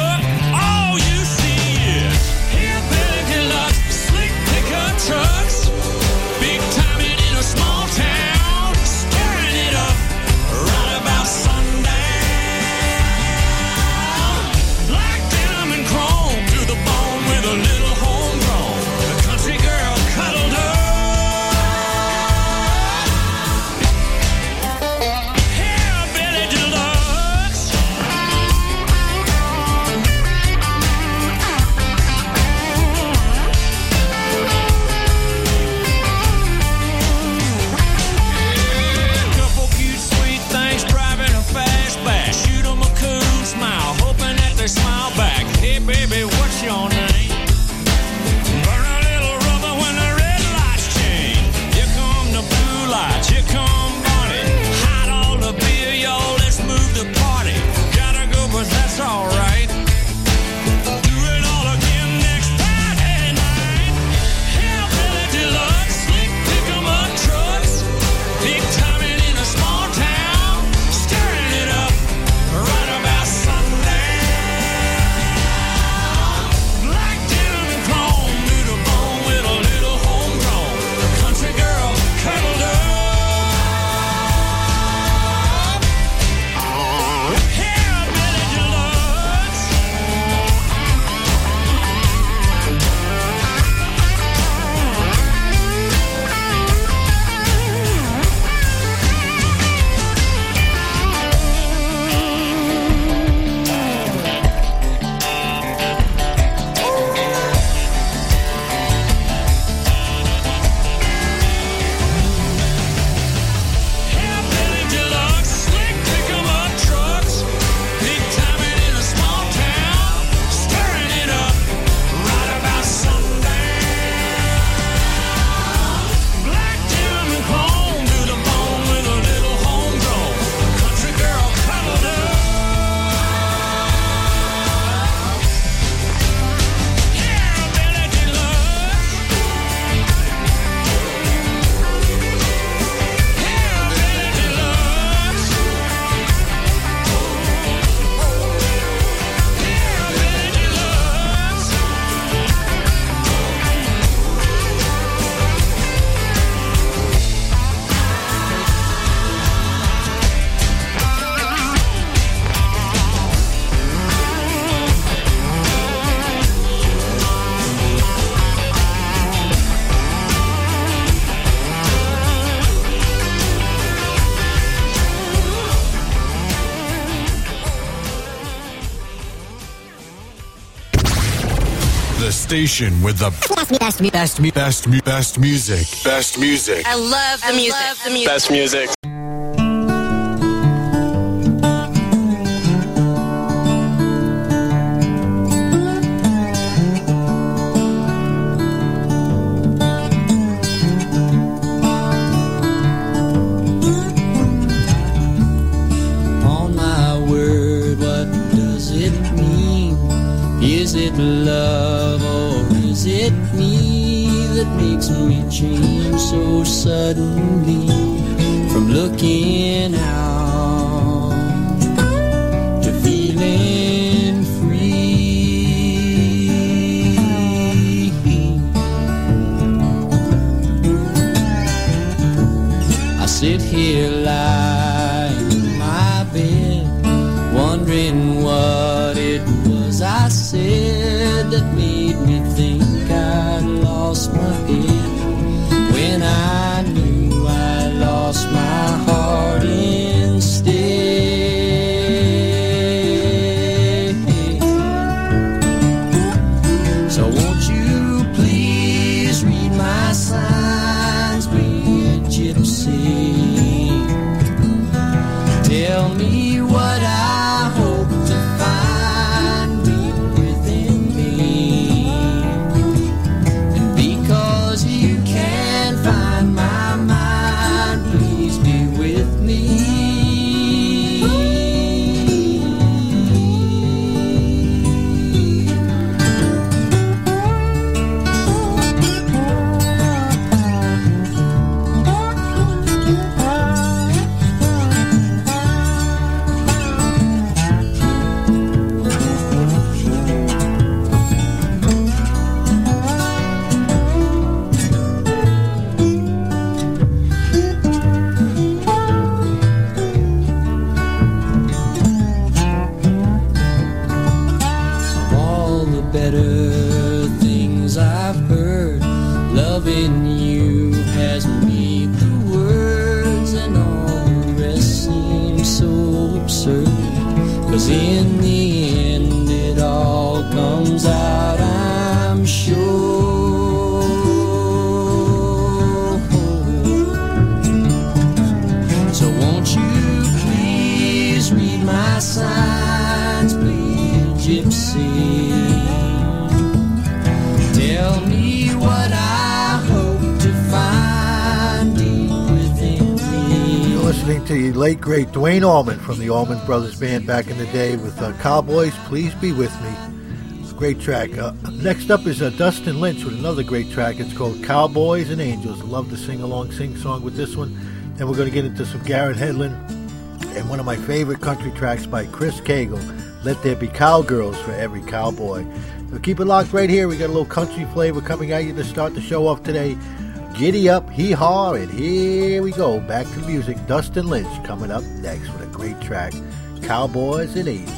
The station with the best, best, best, best, mu- best music. Best music. I love the music. the music. Best music. Duane Allman from the Allman Brothers Band back in the day with uh, Cowboys. Please be with me. It's a great track. Uh, next up is uh, Dustin Lynch with another great track. It's called Cowboys and Angels. Love to sing along, sing song with this one. Then we're going to get into some Garrett Hedlund and one of my favorite country tracks by Chris Cagle. Let there be cowgirls for every cowboy. So keep it locked right here. We got a little country flavor coming at you to start the show off today. Giddy up, hee haw, and here we go. Back to music. Dustin Lynch coming up Cowboys and Angels.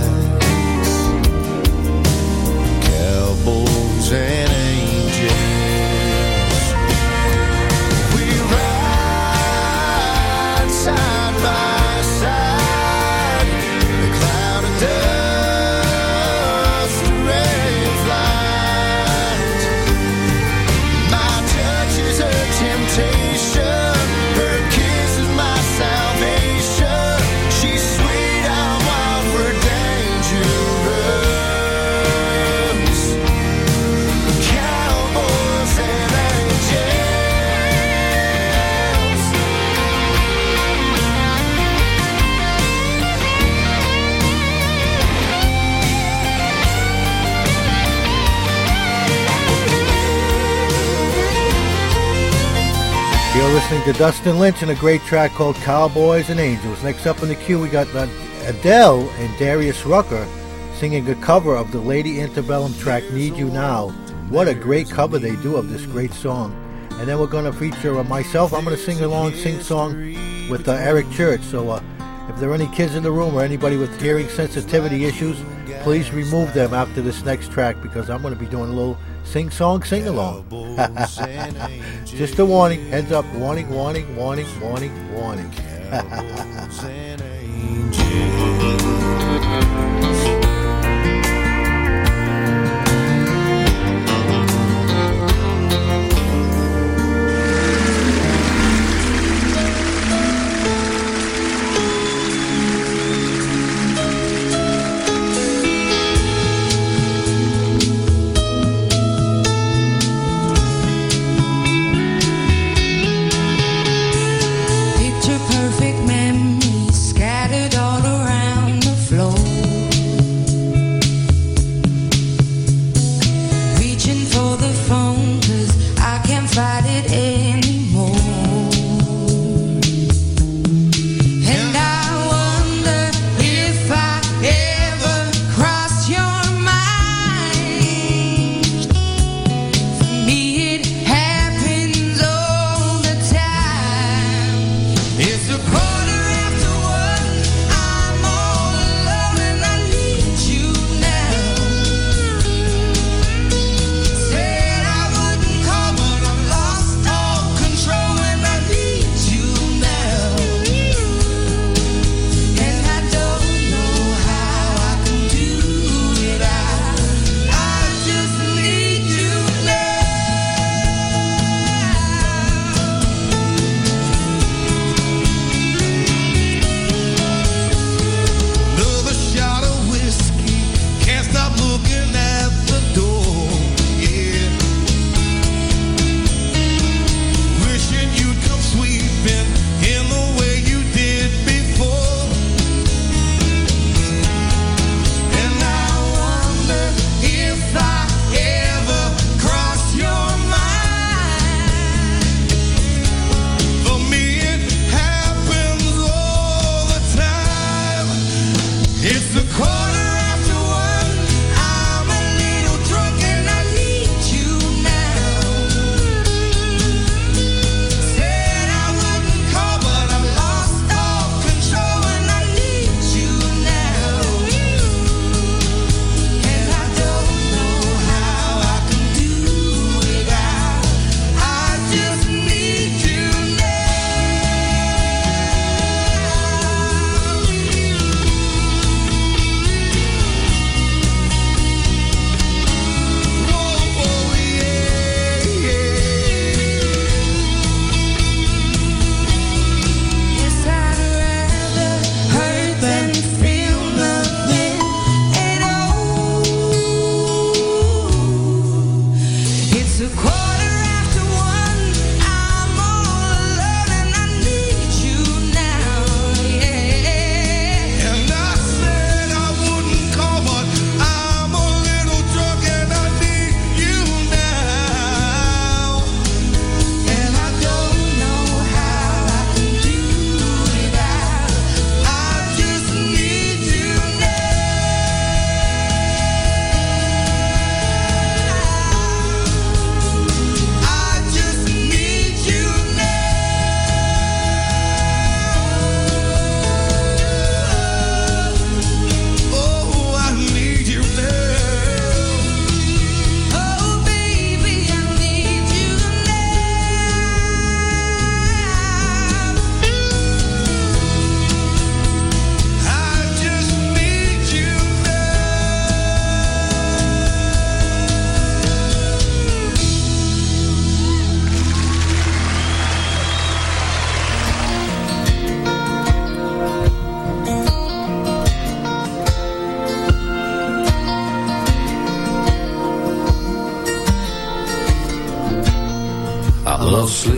Lied. Listening to Dustin Lynch and a great track called Cowboys and Angels. Next up in the queue, we got Adele and Darius Rucker singing a cover of the Lady Antebellum track Need You Now. What a great cover they do of this great song. And then we're going to feature uh, myself. I'm going to sing along, sing song with uh, Eric Church. So uh, if there are any kids in the room or anybody with hearing sensitivity issues, please remove them after this next track because I'm going to be doing a little sing song, sing along. Just a warning, heads up, warning, warning, warning, warning, warning.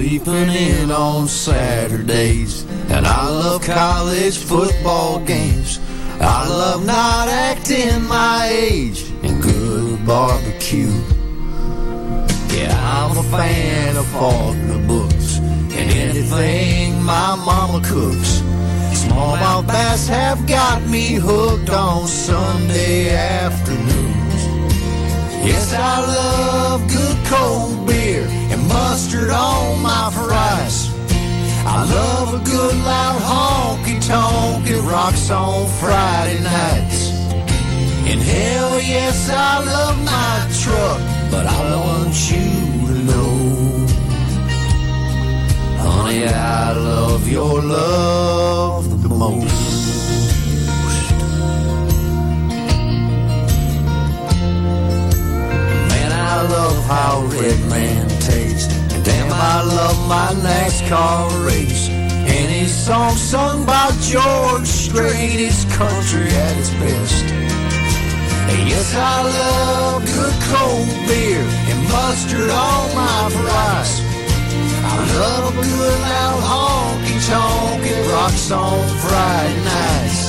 sleeping in on Saturdays. And I love college football games. I love not acting my age and good barbecue. Yeah, I'm a fan of Faulkner books and anything my mama cooks. Smallmouth bass have got me hooked on Sunday afternoons. Yes, I love good cold beer and mustard on my fries. I love a good loud honky tonk that rocks on Friday nights. And hell yes, I love my truck, but I want you to know. Honey, I love your love the most. How Red Man tastes. And damn, I love my NASCAR race. Any song sung by George Strait is country at its best. And yes, I love good cold beer and mustard on my fries. I love a good loud honky tonk that rocks on Friday nights.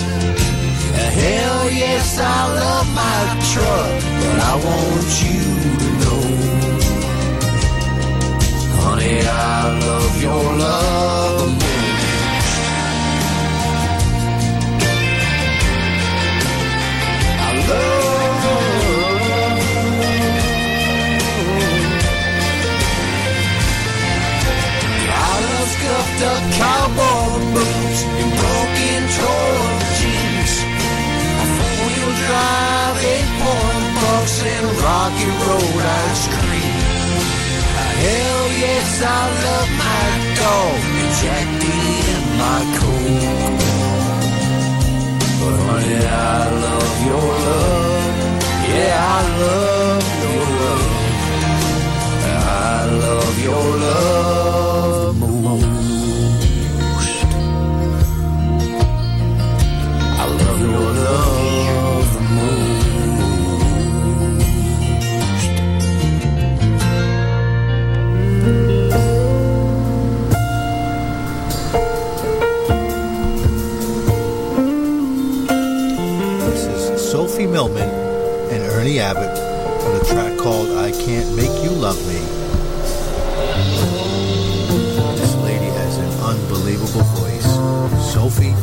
Hell yes, I love my truck, but I want you I love your love. I love scuffed up cowboy boots and broken jeans. A four-wheel drive, eight-point bucks, and rocky road ice cream. Hell yes, I love my dog Jack D and my coke. But honey, I love your love. Yeah, I love your love. I love your love Milman and Ernie Abbott with a track called I Can't Make You Love Me. This lady has an unbelievable voice. Sophie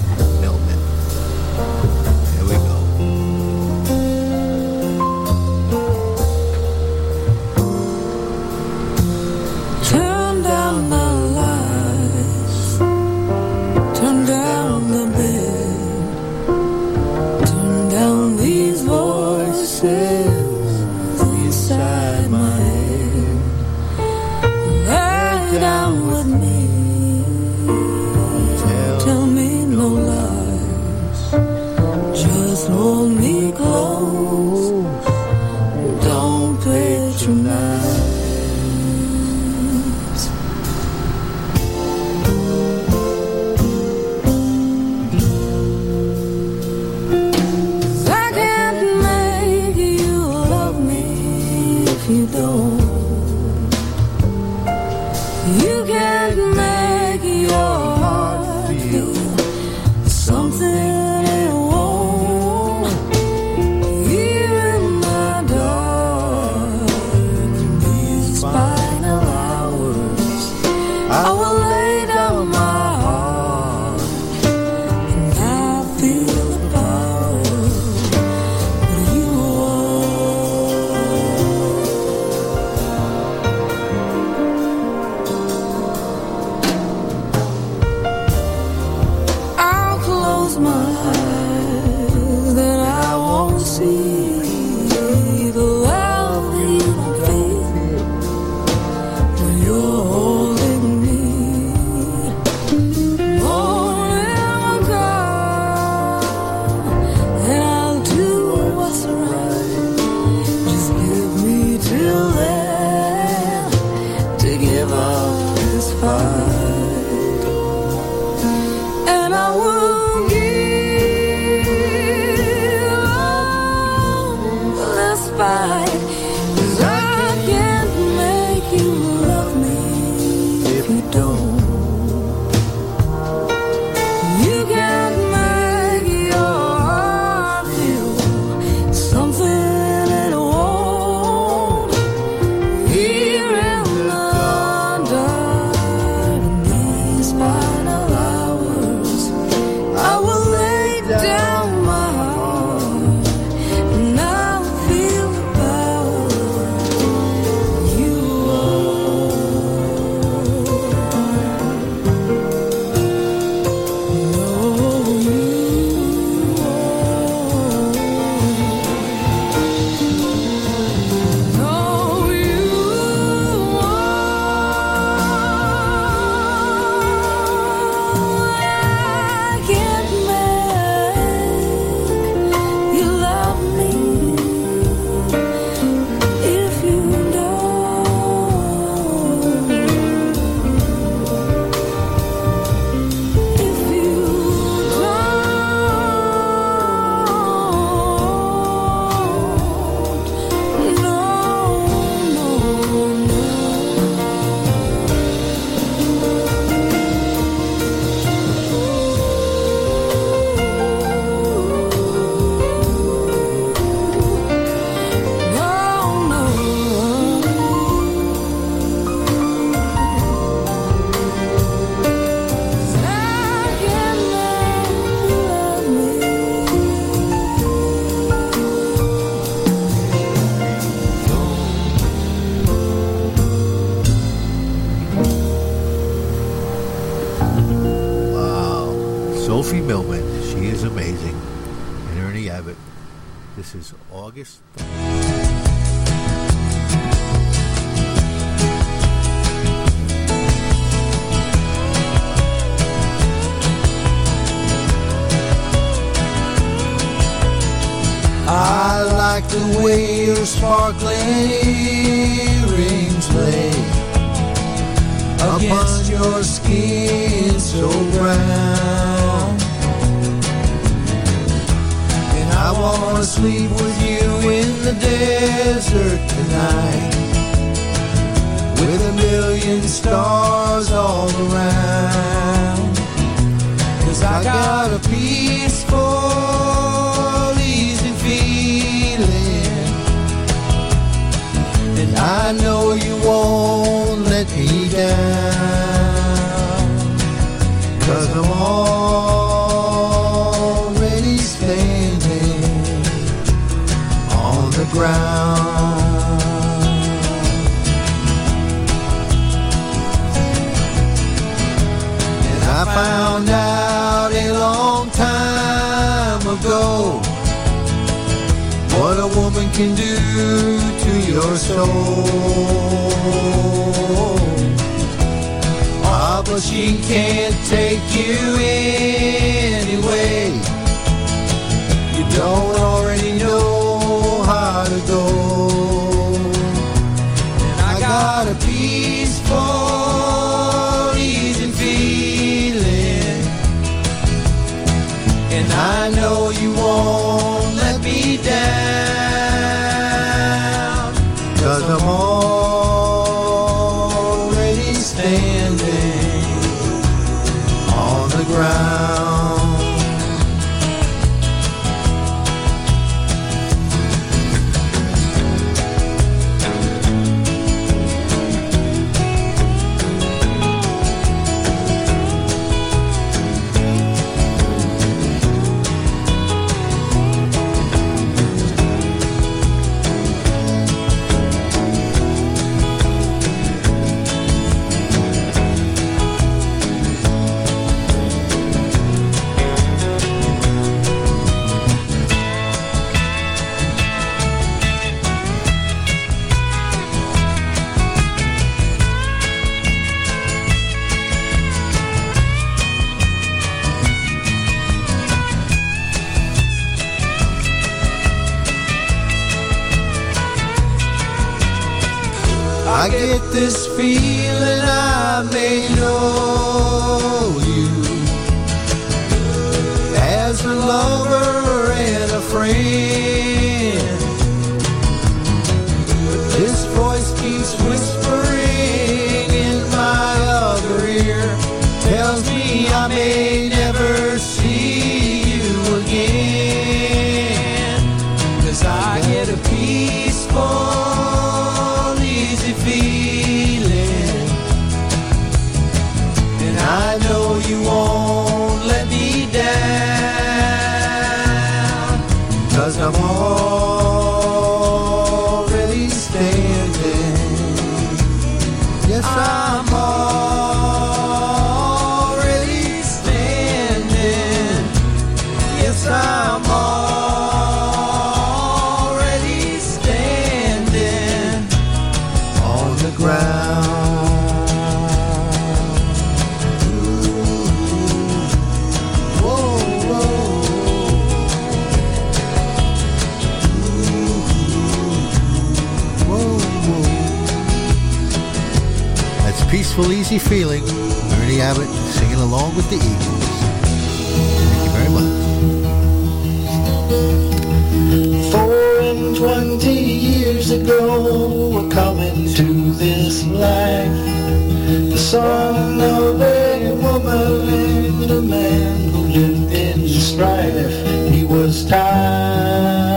of a woman and a man who lived in strife. He was tired.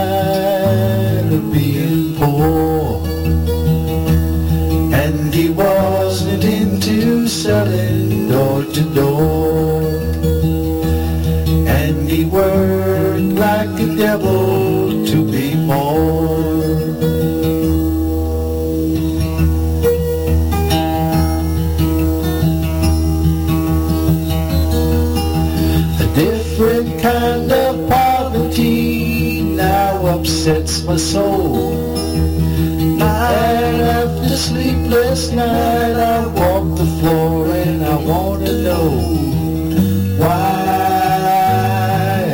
My soul. Night after sleepless night, I walk the floor and I want to know why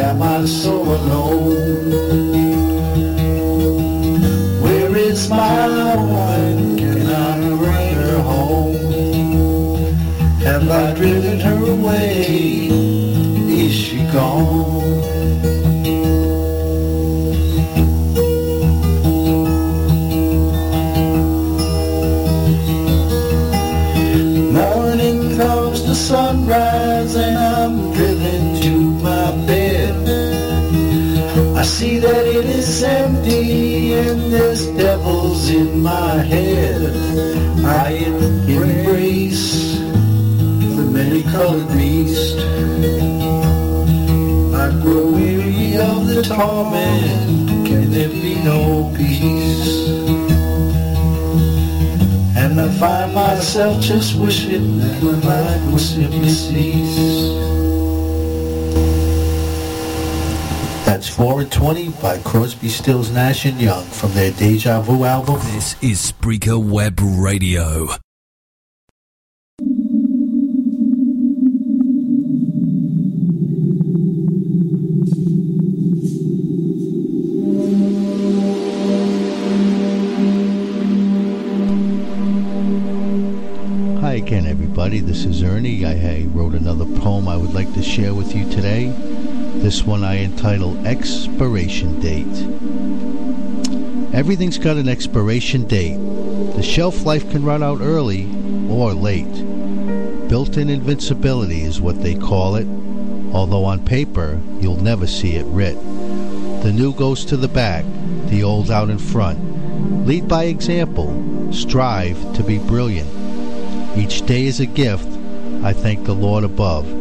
am I so alone? Where is my woman? Can I bring her home? Have I driven her away? Is she gone? It is empty and there's devils in my head. I embrace the many-colored beast. I grow weary of the torment. Can there be no peace? And I find myself just wishing that my mind would simply cease. That's 4 and 20 by Crosby, Stills, Nash and Young from their Deja Vu album. This is Spreaker Web Radio. Hi again, everybody. This is Ernie. I, I wrote another poem I would like to share with you today. This one I entitle Expiration Date. Everything's got an expiration date. The shelf life can run out early or late. Built in invincibility is what they call it, although on paper you'll never see it writ. The new goes to the back, the old out in front. Lead by example, strive to be brilliant. Each day is a gift. I thank the Lord above.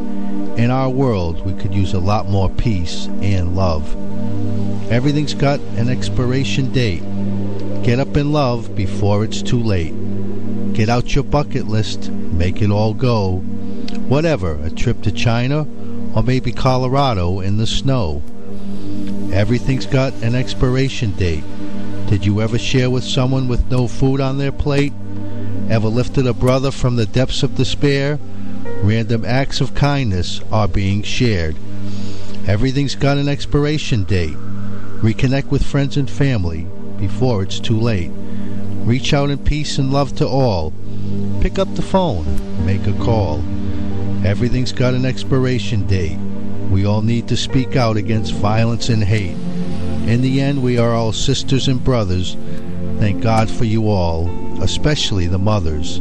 In our world, we could use a lot more peace and love. Everything's got an expiration date. Get up in love before it's too late. Get out your bucket list, make it all go. Whatever, a trip to China or maybe Colorado in the snow. Everything's got an expiration date. Did you ever share with someone with no food on their plate? Ever lifted a brother from the depths of despair? Random acts of kindness are being shared. Everything's got an expiration date. Reconnect with friends and family before it's too late. Reach out in peace and love to all. Pick up the phone, make a call. Everything's got an expiration date. We all need to speak out against violence and hate. In the end, we are all sisters and brothers. Thank God for you all, especially the mothers.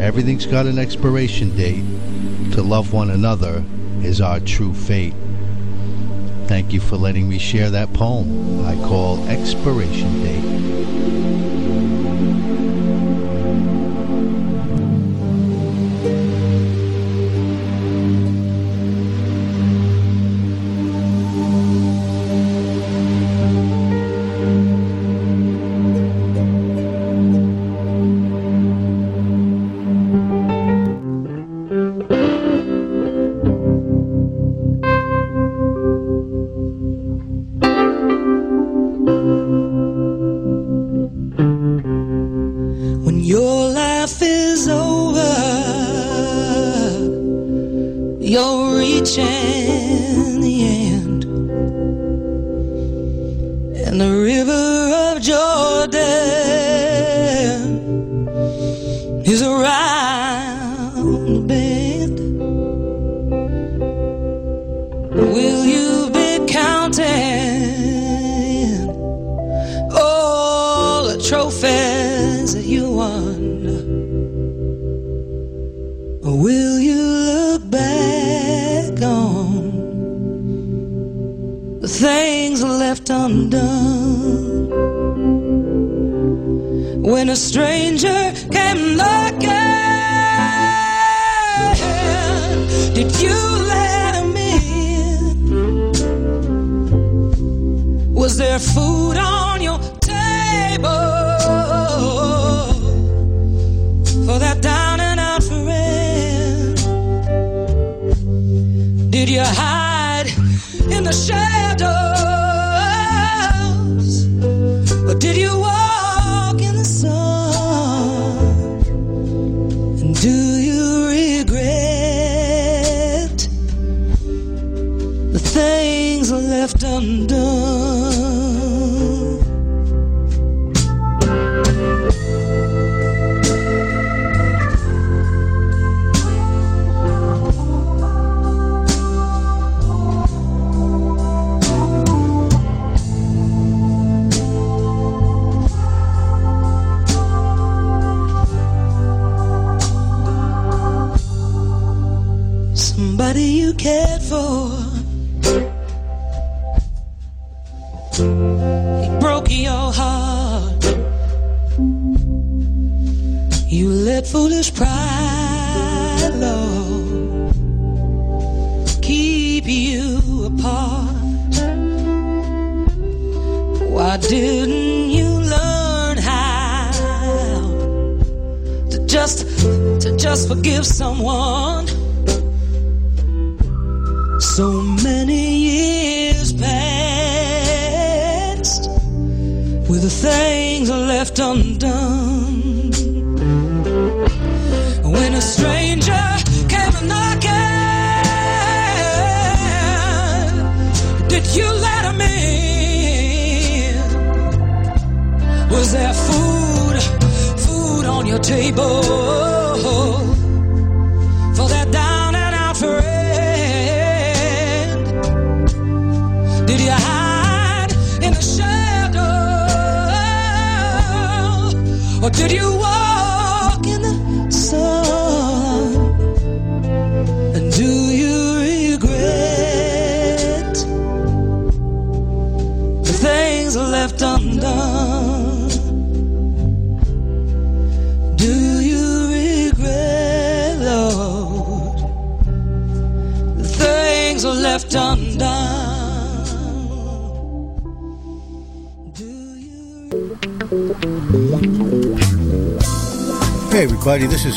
Everything's got an expiration date. To love one another is our true fate. Thank you for letting me share that poem I call Expiration Date.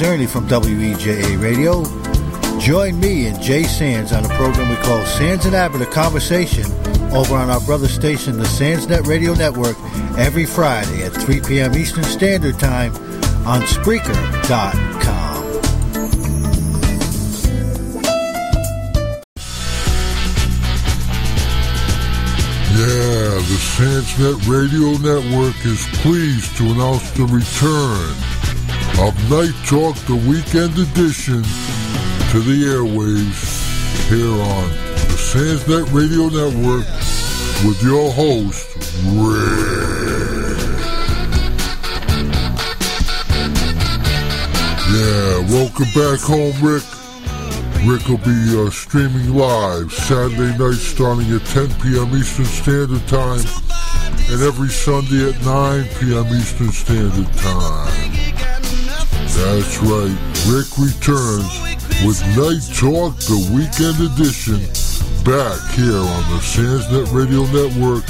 Ernie from WEJA Radio. Join me and Jay Sands on a program we call Sands and Abbott, a conversation over on our brother station, the Sandsnet Radio Network, every Friday at 3 p.m. Eastern Standard Time on Spreaker.com. Yeah, the Sandsnet Radio Network is pleased to announce the return of Night Talk, the weekend edition, to the airwaves here on the Sandsnet Radio Network with your host, Rick. Yeah, welcome back home, Rick. Rick will be uh, streaming live Saturday night starting at 10 p.m. Eastern Standard Time and every Sunday at 9 p.m. Eastern Standard Time. That's right, Rick returns with Night Talk, the weekend edition, back here on the Sandsnet Radio Network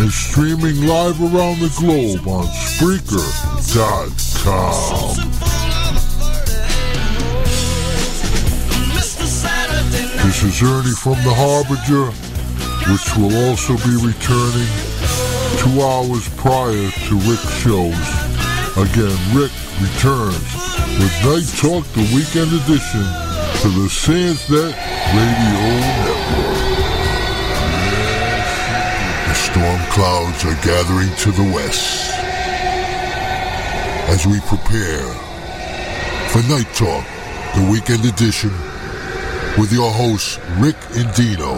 and streaming live around the globe on Spreaker.com. This is Ernie from the Harbinger, which will also be returning two hours prior to Rick's shows. Again, Rick returns with Night Talk, the weekend edition, to the Sandsnet Radio Network. The storm clouds are gathering to the west as we prepare for Night Talk, the weekend edition with your hosts, Rick and Dino,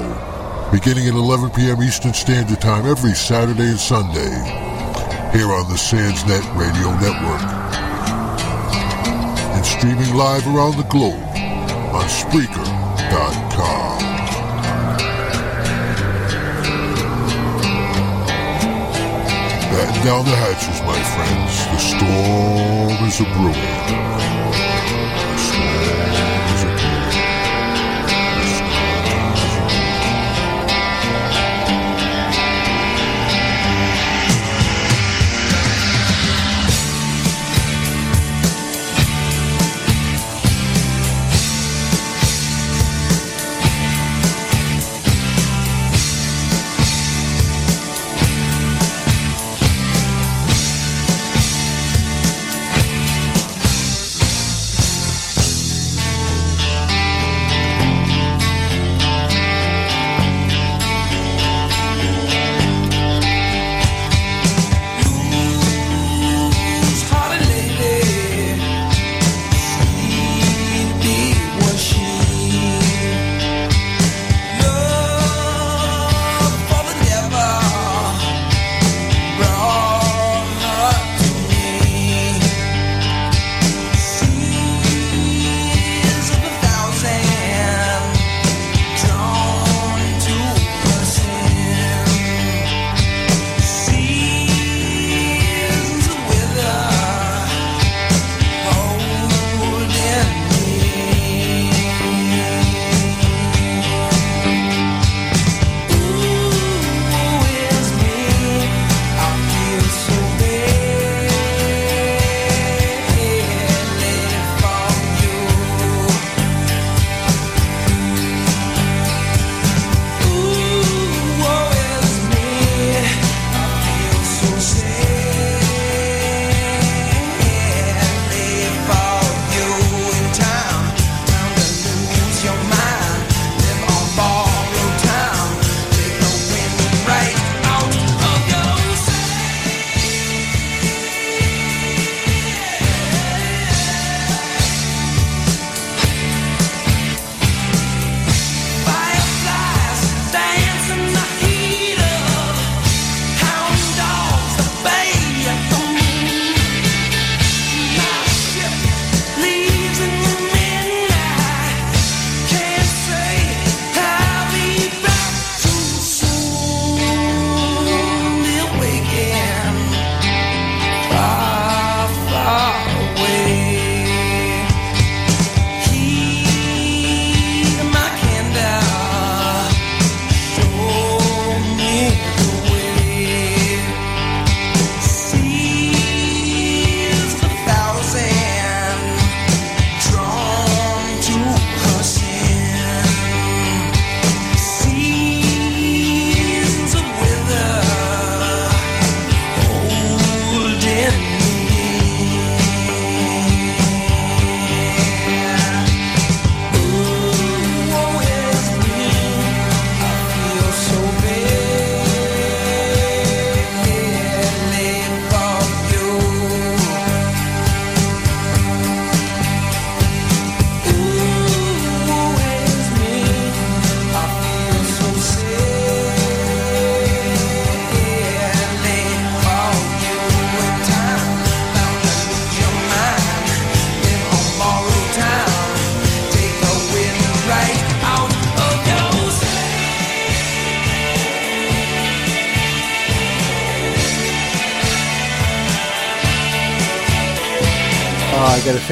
beginning at 11 p.m. Eastern Standard Time every Saturday and Sunday, here on the Sandsnet Radio Network, streaming live around the globe on Spreaker.com. Batten down the hatches, my friends. The storm is a brewing.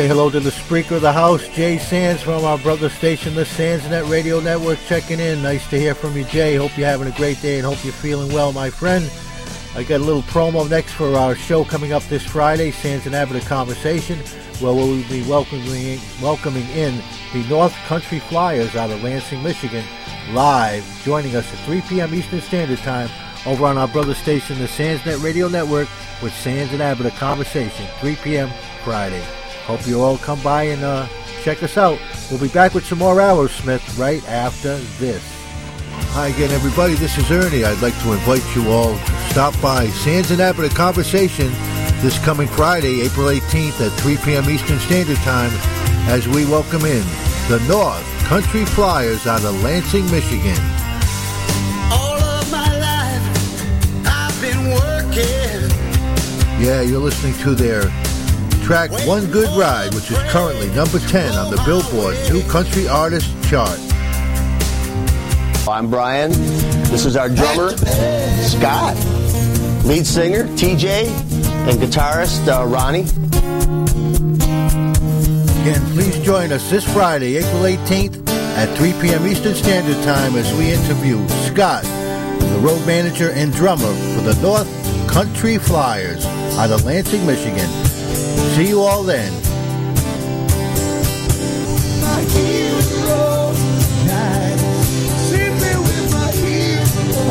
Say hello to the Spreaker of the house, Jay Sands from our brother station, the Sandsnet Radio Network, checking in. Nice to hear from you, Jay. Hope you're having a great day and hope you're feeling well, my friend. I got a little promo next for our show coming up this Friday, Sands and Abbott Conversation, where we'll be welcoming, welcoming in the North Country Flyers out of Lansing, Michigan, live, joining us at 3 p.m. Eastern Standard Time over on our brother station, the Sandsnet Radio Network, with Sands and Abbott Conversation, 3 p.m. Friday. Hope you all come by and uh, check us out. We'll be back with some more Aerosmith right after this. Hi again, everybody. This is Ernie. I'd like to invite you all to stop by Sands and Abbott a Conversation this coming Friday, April 18th at 3 p.m. Eastern Standard Time as we welcome in the North Country Flyers out of Lansing, Michigan. All of my life I've been working. Yeah, you're listening to their track One Good Ride, which is currently number 10 on the Billboard New Country Artist chart. I'm Brian. This is our drummer, Scott. Lead singer, TJ. And guitarist, uh, Ronnie. Again, please join us this Friday, April 18th at 3 p.m. Eastern Standard Time as we interview Scott, the road manager and drummer for the North Country Flyers out of Lansing, Michigan. See you all then.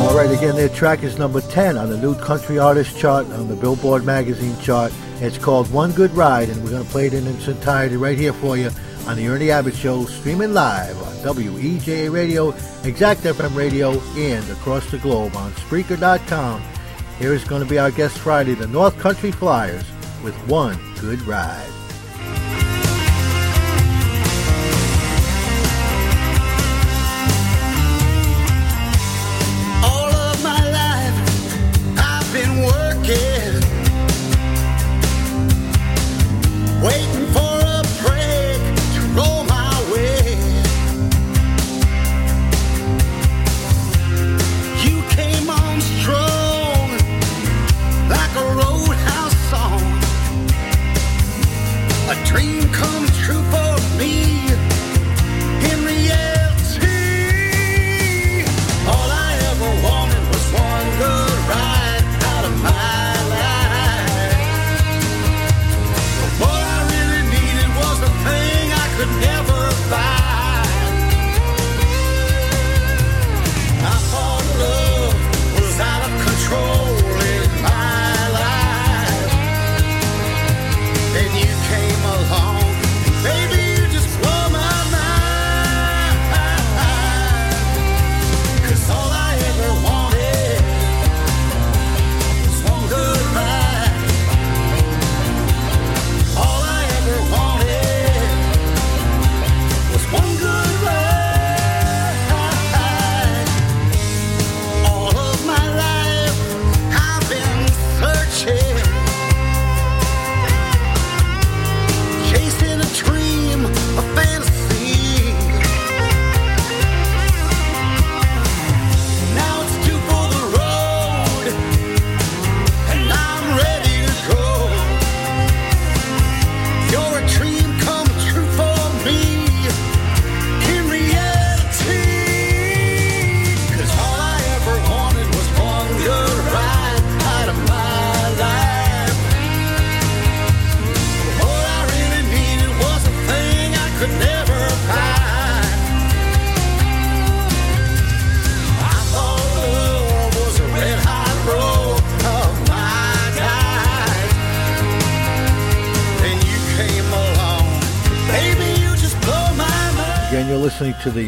All right, again, their track is number 10 on the New Country Artist chart on the Billboard Magazine chart. It's called One Good Ride, and we're going to play it in its entirety right here for you on the Ernie Abbott Show, streaming live on WEJA Radio, Exact FM Radio, and across the globe on Spreaker.com. Here is going to be our guest Friday, the North Country Flyers, with One Good Ride.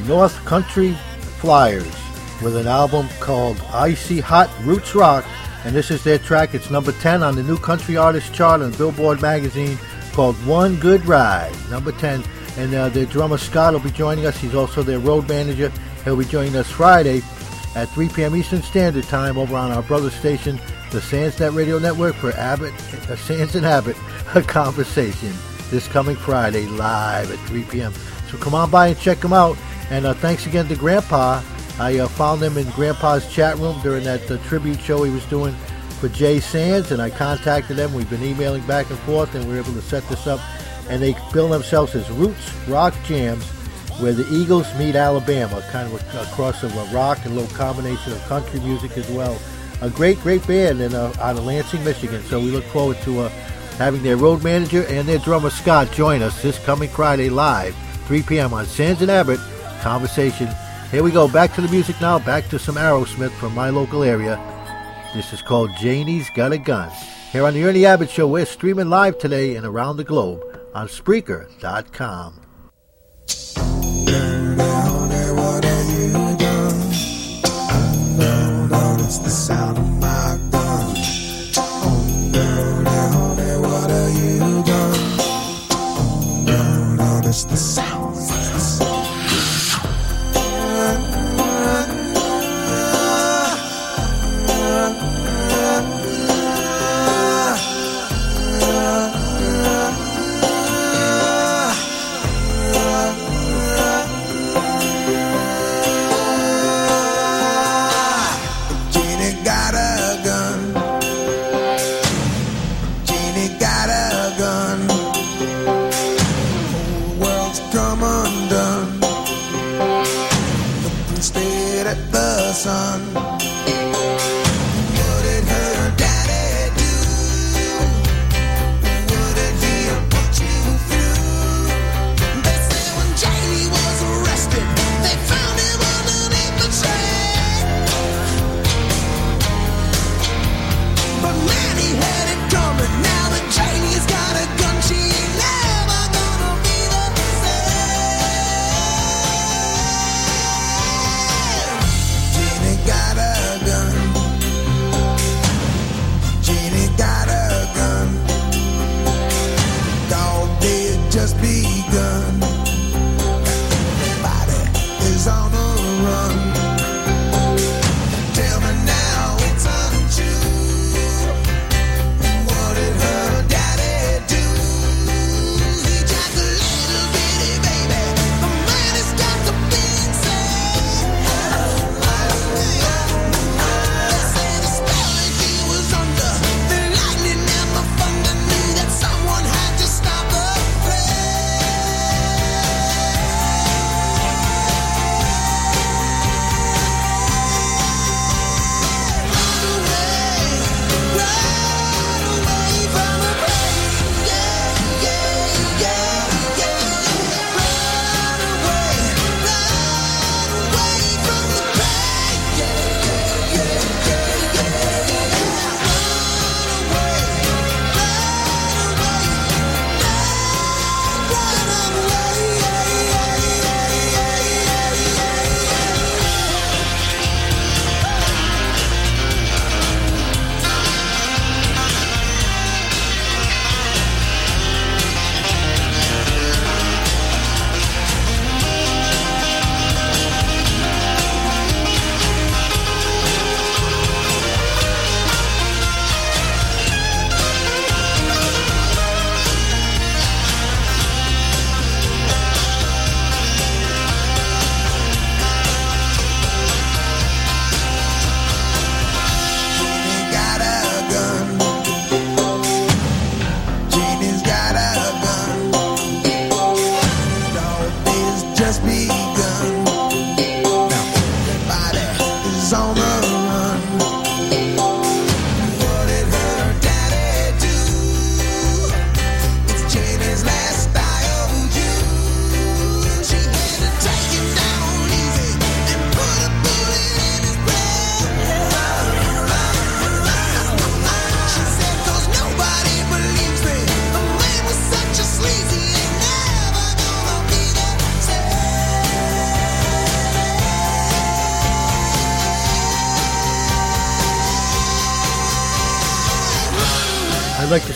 The North Country Flyers with an album called Icy Hot Roots Rock, and this is their track. It's number 10 on the New Country Artist chart on Billboard Magazine called One Good Ride, number 10. And uh, their drummer Scott will be joining us. He's also their road manager. He'll be joining us Friday at 3 p.m. Eastern Standard Time over on our brother station, the Sandsnet Radio Network for Abbott, uh, Sands and Abbott, a conversation this coming Friday live at 3 p.m. So come on by and check them out. And uh, thanks again to Grandpa. I uh, found him in Grandpa's chat room during that uh, tribute show he was doing for Jay Sands, and I contacted them. We've been emailing back and forth, and we were able to set this up and they bill themselves as Roots Rock Jams, where the Eagles meet Alabama, kind of a, a cross of a rock and a little combination of country music as well. A great, great band in, uh, out of Lansing, Michigan. So we look forward to uh, having their road manager and their drummer Scott join us this coming Friday live, 3 p.m. on Sands and Abbott Conversation. Here we go, back to the music now, back to some Aerosmith from my local area. This is called Janie's Got a Gun. Here on the Ernie Abbott Show, we're streaming live today and around the globe on Spreaker.com.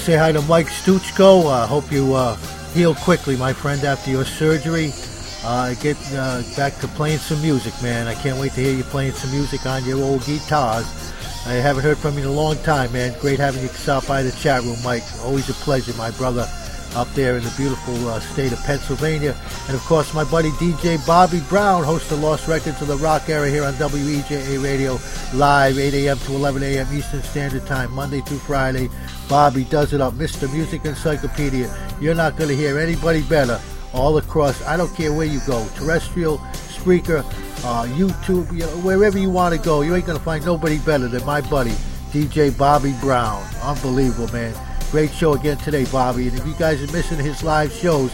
say hi to Mike Stuchko. I uh, hope you uh, heal quickly, my friend, after your surgery. Uh, get uh, back to playing some music, man. I can't wait to hear you playing some music on your old guitars. I haven't heard from you in a long time, man. Great having you stop by the chat room, Mike. Always a pleasure, my brother. Up there in the beautiful uh, state of Pennsylvania. And of course, my buddy DJ Bobby Brown, host of Lost Records of the Rock Era here on WEJA Radio, live 8 a.m. to 11 a.m. Eastern Standard Time, Monday through Friday. Bobby does it up, Mr. Music Encyclopedia. You're not going to hear anybody better all across. I don't care where you go, terrestrial, Spreaker, uh, YouTube, you know, wherever you want to go. You ain't going to find nobody better than my buddy, DJ Bobby Brown. Unbelievable, man. Great show again today, Bobby. And if you guys are missing his live shows,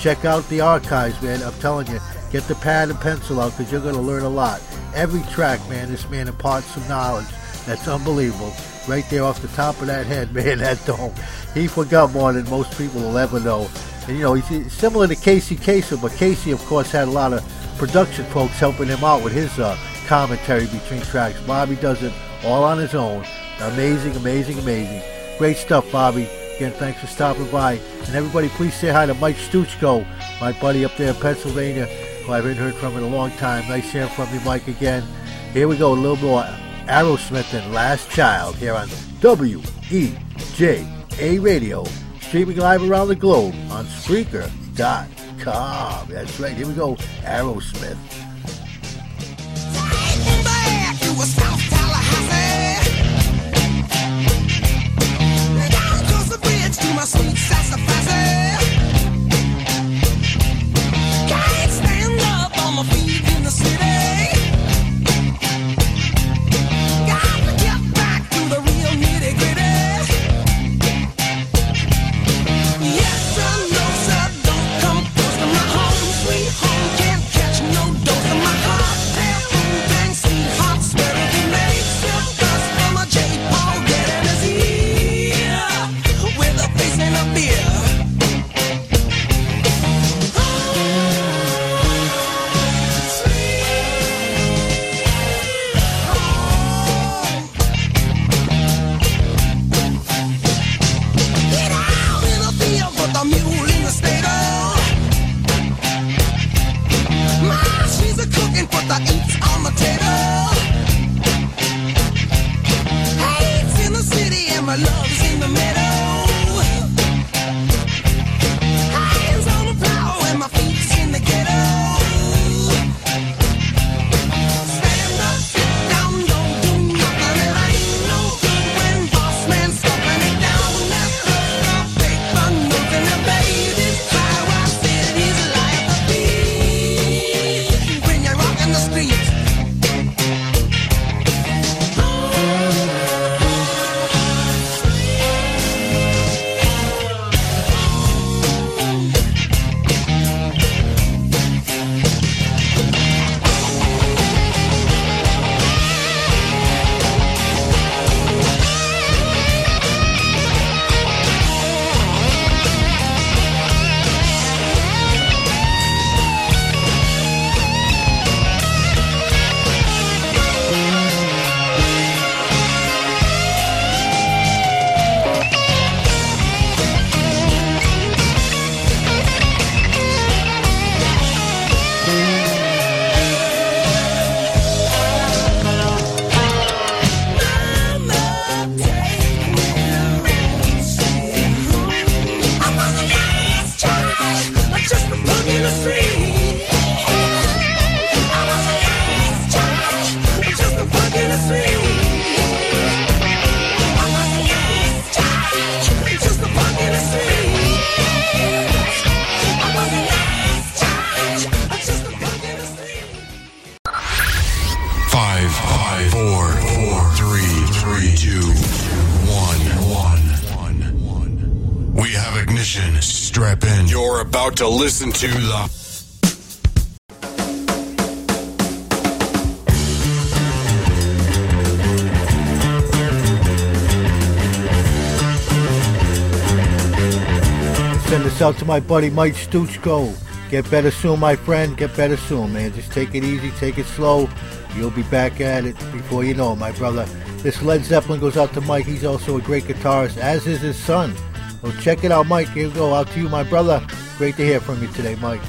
check out the archives, man. I'm telling you, get the pad and pencil out because you're going to learn a lot. Every track, man, this man imparts some knowledge. That's unbelievable. Right there off the top of that head, man, that dome. He forgot more than most people will ever know. And, you know, he's similar to Casey Kasem, but Casey, of course, had a lot of production folks helping him out with his uh, commentary between tracks. Bobby does it all on his own. Amazing, amazing, amazing. Great stuff, Bobby. Again, thanks for stopping by. And everybody, please say hi to Mike Stuchko, my buddy up there in Pennsylvania, who I haven't heard from in a long time. Nice hearing from you, Mike, again. Here we go, a little more Aerosmith and Last Child here on WEJA Radio, streaming live around the globe on Spreaker.com. That's right, here we go, Aerosmith. To the Send this out to my buddy Mike Stuchko. Get better soon, my friend. Get better soon, man. Just take it easy, take it slow. You'll be back at it before you know it, my brother. This Led Zeppelin goes out to Mike. He's also a great guitarist, as is his son. So check it out, Mike. Here we go. Out to you, my brother. Great to hear from you today, Mike.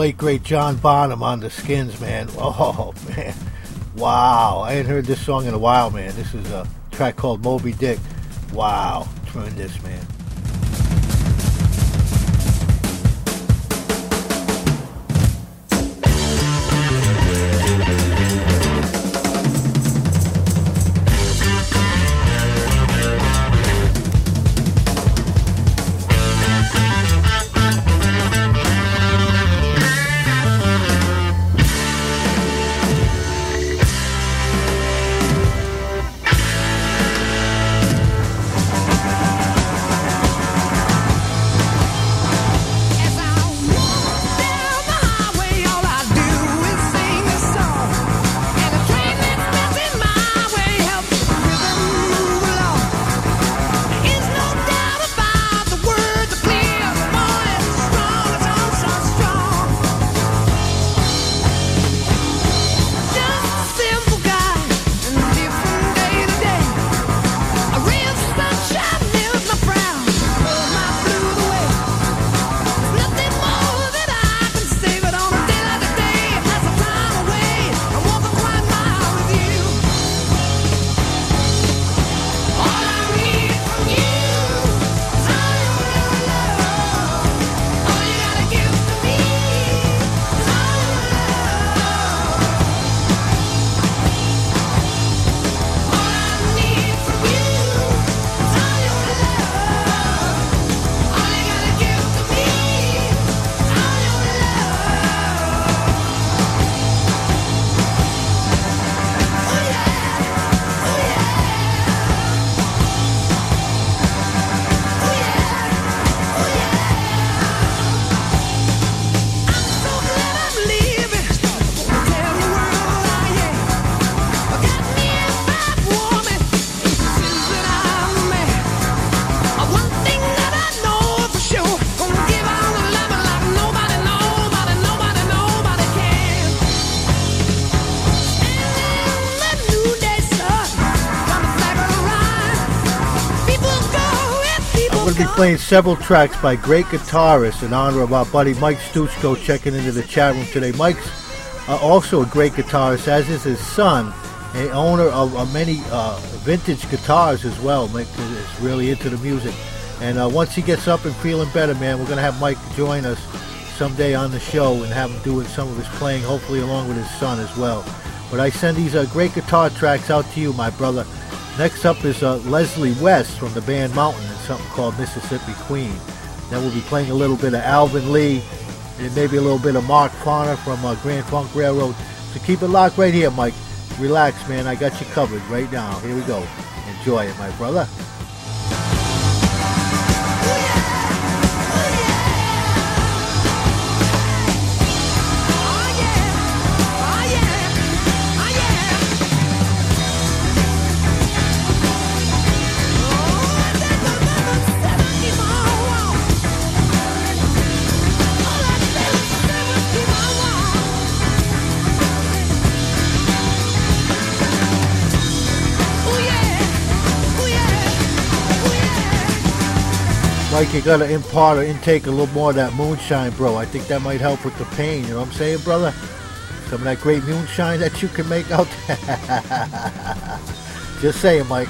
Late great John Bonham on the Skins, man. Oh man, wow! I ain't heard this song in a while, man. This is a track called Moby Dick. Wow, tremendous, playing several tracks by great guitarists in honor of our buddy Mike Stuchko checking into the chat room today. Mike's uh, also a great guitarist, as is his son, a owner of uh, many uh, vintage guitars as well. Mike is really into the music. And uh, once he gets up and feeling better, man, we're going to have Mike join us someday on the show and have him doing some of his playing, hopefully along with his son as well. But I send these uh, great guitar tracks out to you, my brother. Next up is uh, Leslie West from the band Mountain and something called Mississippi Queen. Then we'll be playing a little bit of Alvin Lee and maybe a little bit of Mark Farner from uh, Grand Funk Railroad. So keep it locked right here, Mike. Relax, man. I got you covered right now. Here we go. Enjoy it, my brother. You gotta impart or intake a little more of that moonshine, bro. I think that might help with the pain. You know what I'm saying, brother? Some of that great moonshine that you can make out there. Just saying, Mike.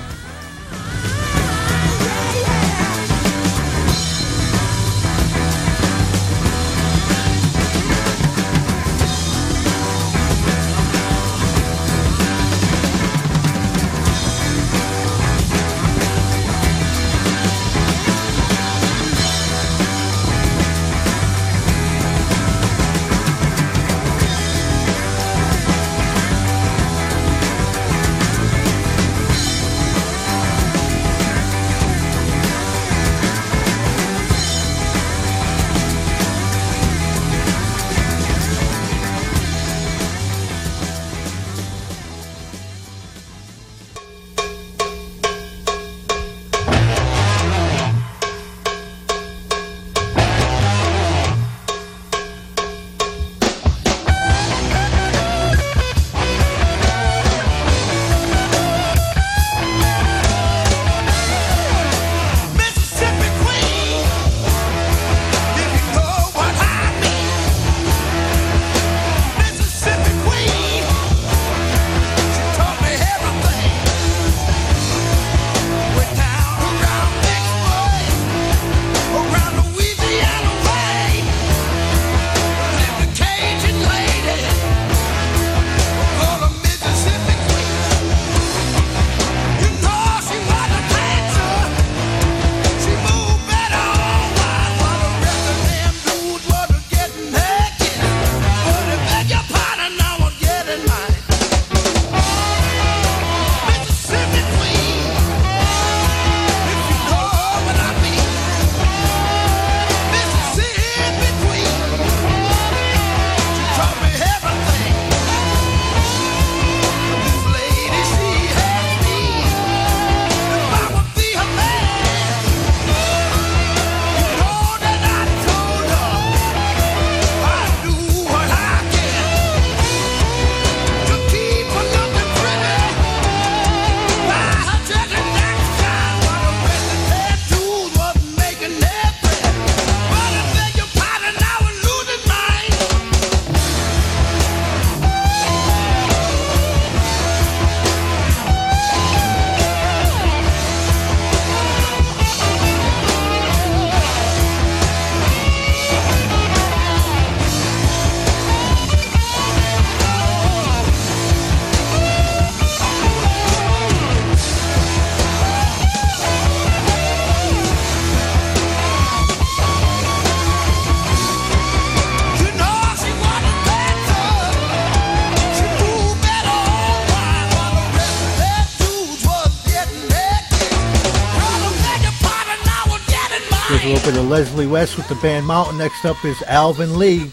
Leslie West with the band Mountain. Next up is Alvin Lee,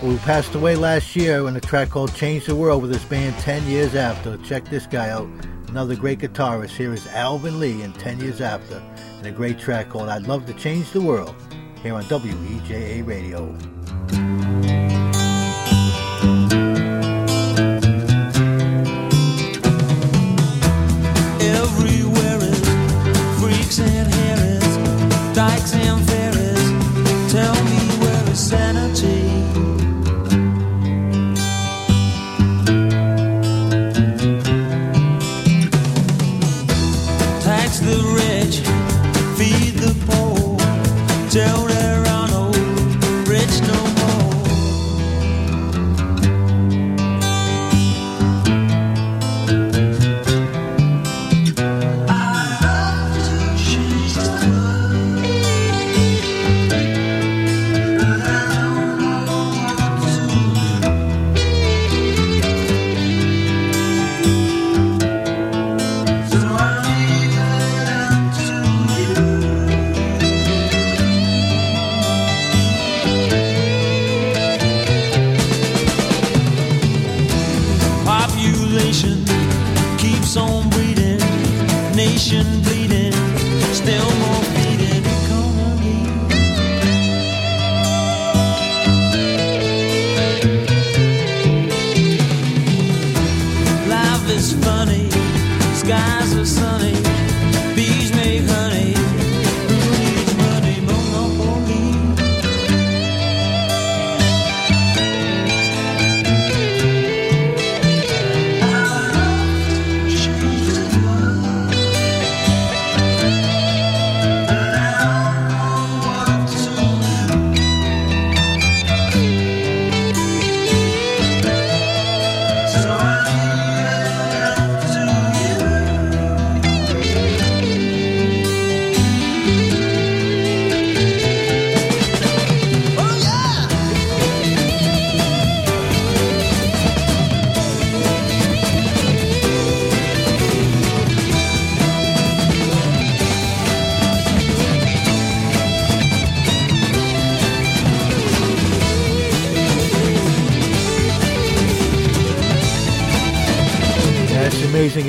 who passed away last year in a track called Change the World with his band 10 Years After. Check this guy out. Another great guitarist. Here is Alvin Lee in 10 Years After and a great track called I'd Love to Change the World here on WEJA Radio. Tell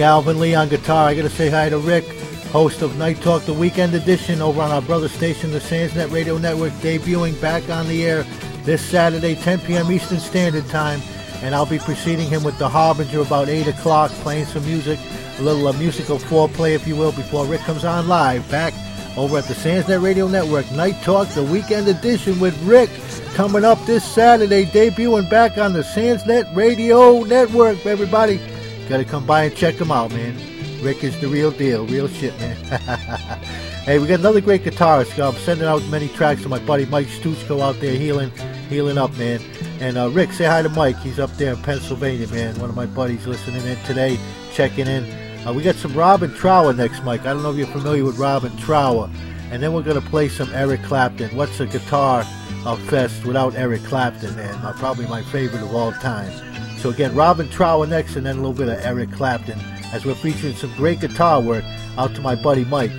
Alvin Lee on guitar. I got to say hi to Rick, host of Night Talk, the weekend edition over on our brother station, the Sandsnet Radio Network, debuting back on the air this Saturday, 10 p.m. Eastern Standard Time. And I'll be preceding him with the Harbinger about 8 o'clock, playing some music, a little uh, musical foreplay, if you will, before Rick comes on live back over at the Sandsnet Radio Network. Night Talk, the weekend edition with Rick coming up this Saturday, debuting back on the Sandsnet Radio Network, everybody. Got to come by and check him out, man. Rick is the real deal, real shit, man. hey, we got another great guitarist. I'm sending out many tracks to my buddy Mike Stuchko out there healing, healing up, man. And uh, Rick, say hi to Mike. He's up there in Pennsylvania, man. One of my buddies listening in today, checking in. Uh, we got some Robin Trower next, Mike. I don't know if you're familiar with Robin Trower. And then we're going to play some Eric Clapton. What's a guitar uh, fest without Eric Clapton, man? Uh, probably my favorite of all time. So again, Robin Trower next, and then a little bit of Eric Clapton as we're featuring some great guitar work out to my buddy Mike.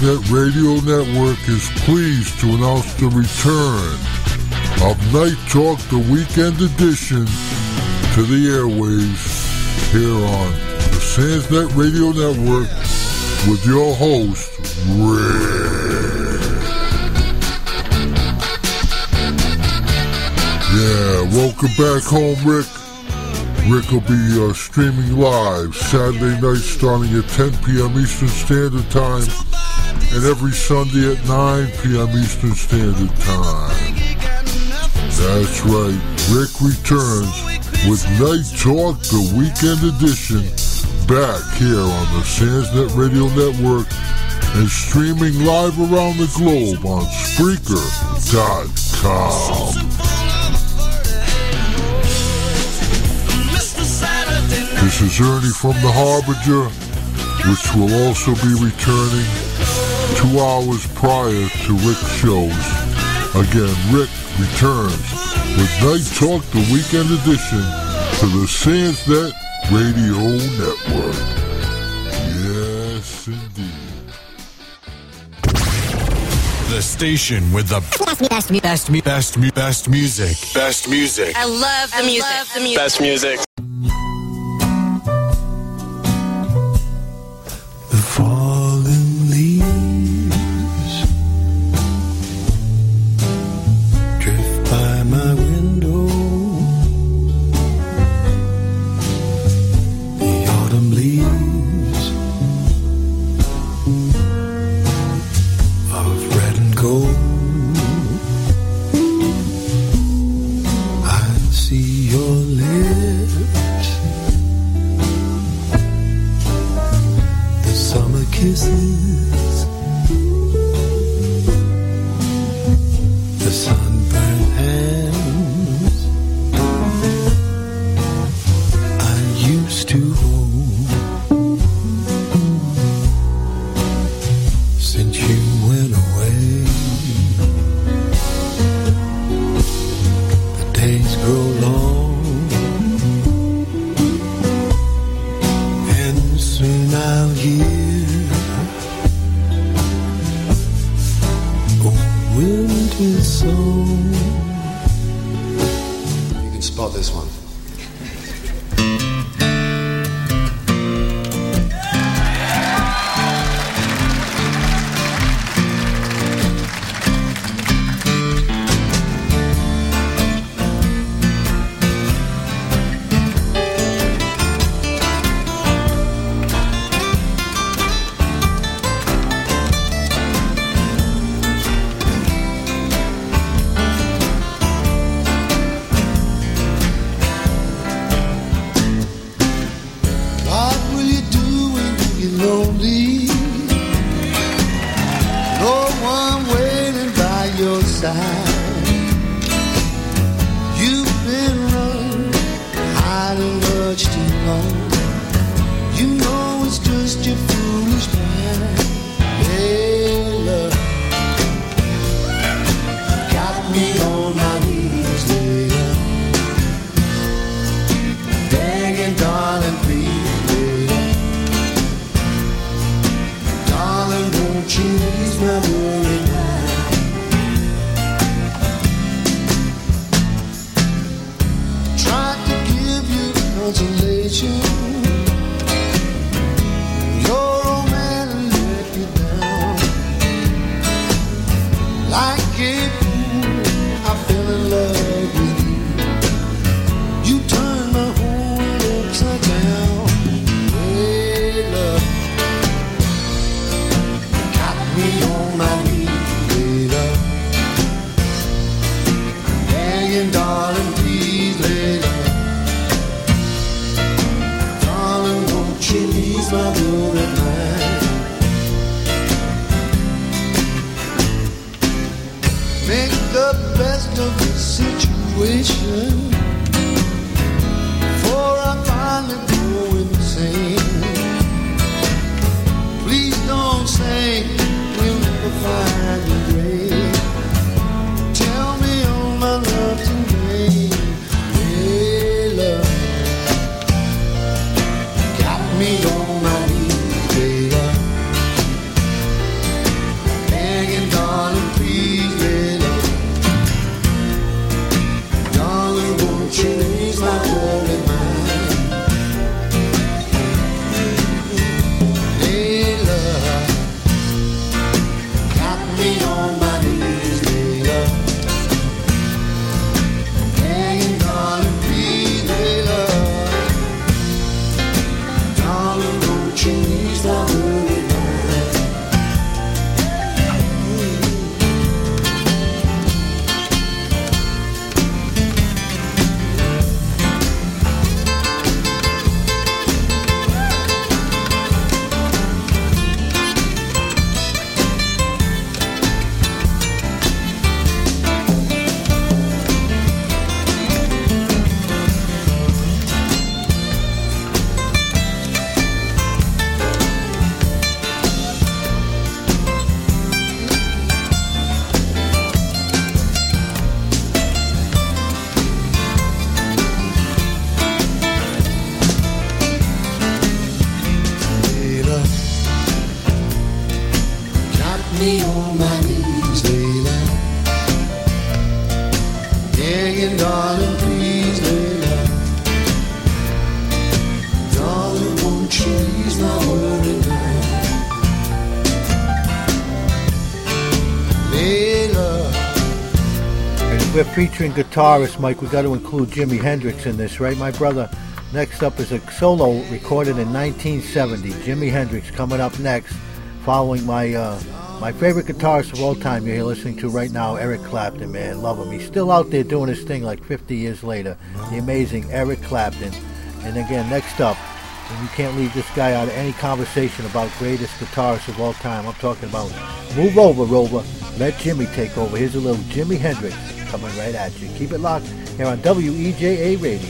Sansnet Radio Network is pleased to announce the return of Night Talk, the weekend edition, to the airwaves here on the Sansnet Radio Network with your host, Rick. Yeah, welcome back home, Rick. Rick will be uh, streaming live Saturday night starting at 10 p.m. Eastern Standard Time and every Sunday at 9 p.m. Eastern Standard Time. That's right, Rick returns with Night Talk, the weekend edition, back here on the Sansnet Radio Network and streaming live around the globe on Spreaker.com. This is Ernie from the Harbinger, which will also be returning two hours prior to Rick's shows. Again, Rick returns with Night Talk, the weekend edition, to the Sansnet Radio Network. Yes, indeed. The station with the best, best, best, best, mu- best music. Best music. I love the music. Love the music. Best music. Lonely? Featuring guitarist, Mike, we got to include Jimi Hendrix in this, right, my brother? Next up is a solo recorded in 1970. Jimi Hendrix coming up next, following my uh, my favorite guitarist of all time. You're listening to right now, Eric Clapton. Man, love him. He's still out there doing his thing like 50 years later. The amazing Eric Clapton. And again, next up, and you can't leave this guy out of any conversation about greatest guitarists of all time. I'm talking about Move Over, Rover. Let Jimi take over. Here's a little Jimi Hendrix coming right at you. Keep it locked here on WEJA Radio.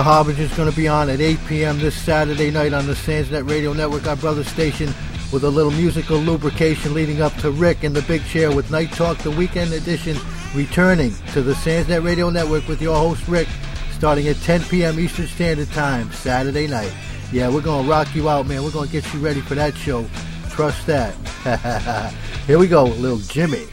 The Harbinger's going to be on at 8 p.m. this Saturday night on the Sandsnet Radio Network, our brother station, with a little musical lubrication leading up to Rick in the Big Chair with Night Talk, the weekend edition, returning to the Sandsnet Radio Network with your host Rick, starting at 10 p.m. Eastern Standard Time, Saturday night. Yeah, we're going to rock you out, man. We're going to get you ready for that show. Trust that. Here we go, little Jimi.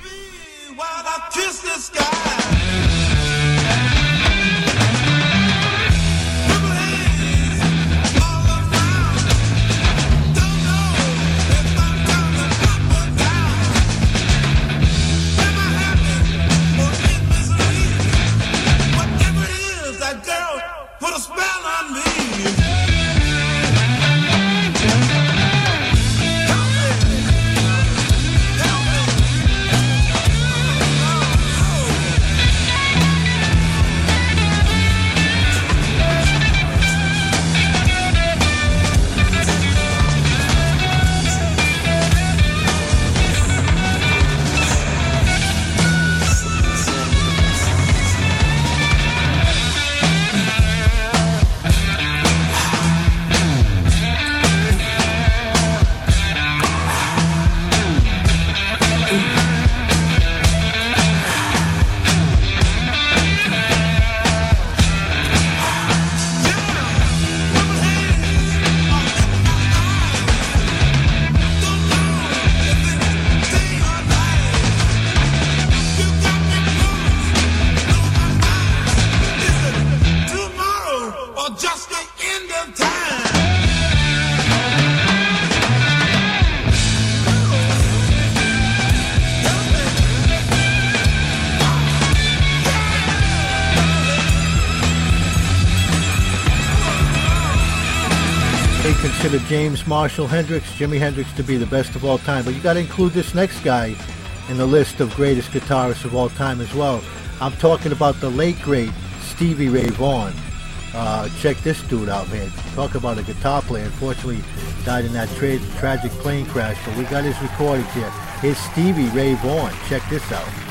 James Marshall Hendrix, Jimi Hendrix to be the best of all time, but you got to include this next guy in the list of greatest guitarists of all time as well. I'm talking about the late great Stevie Ray Vaughan. Uh, check this dude out, man. Talk about a guitar player. Unfortunately, died in that tra- tragic plane crash, but we got his recordings here. Here's Stevie Ray Vaughan. Check this out.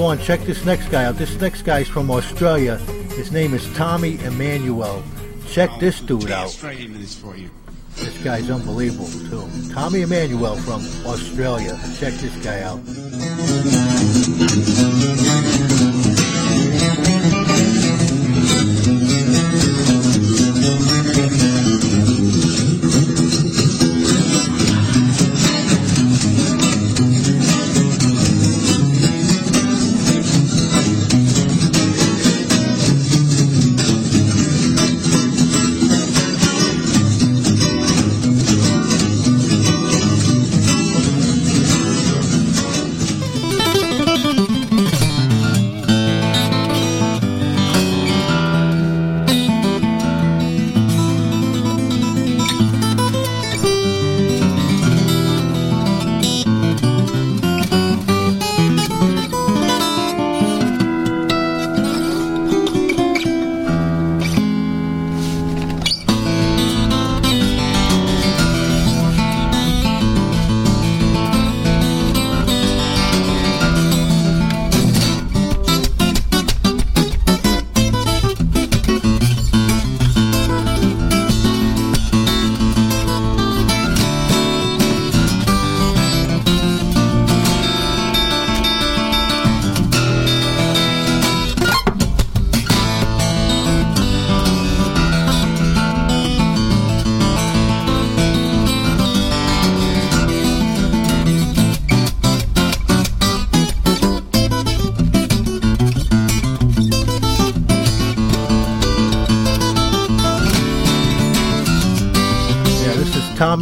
Ray Check this next guy out. This next guy's from Australia. His name is Tommy Emmanuel. Check this dude out. Straight into this for you. This guy's unbelievable too. Tommy Emmanuel from Australia. Check this guy out.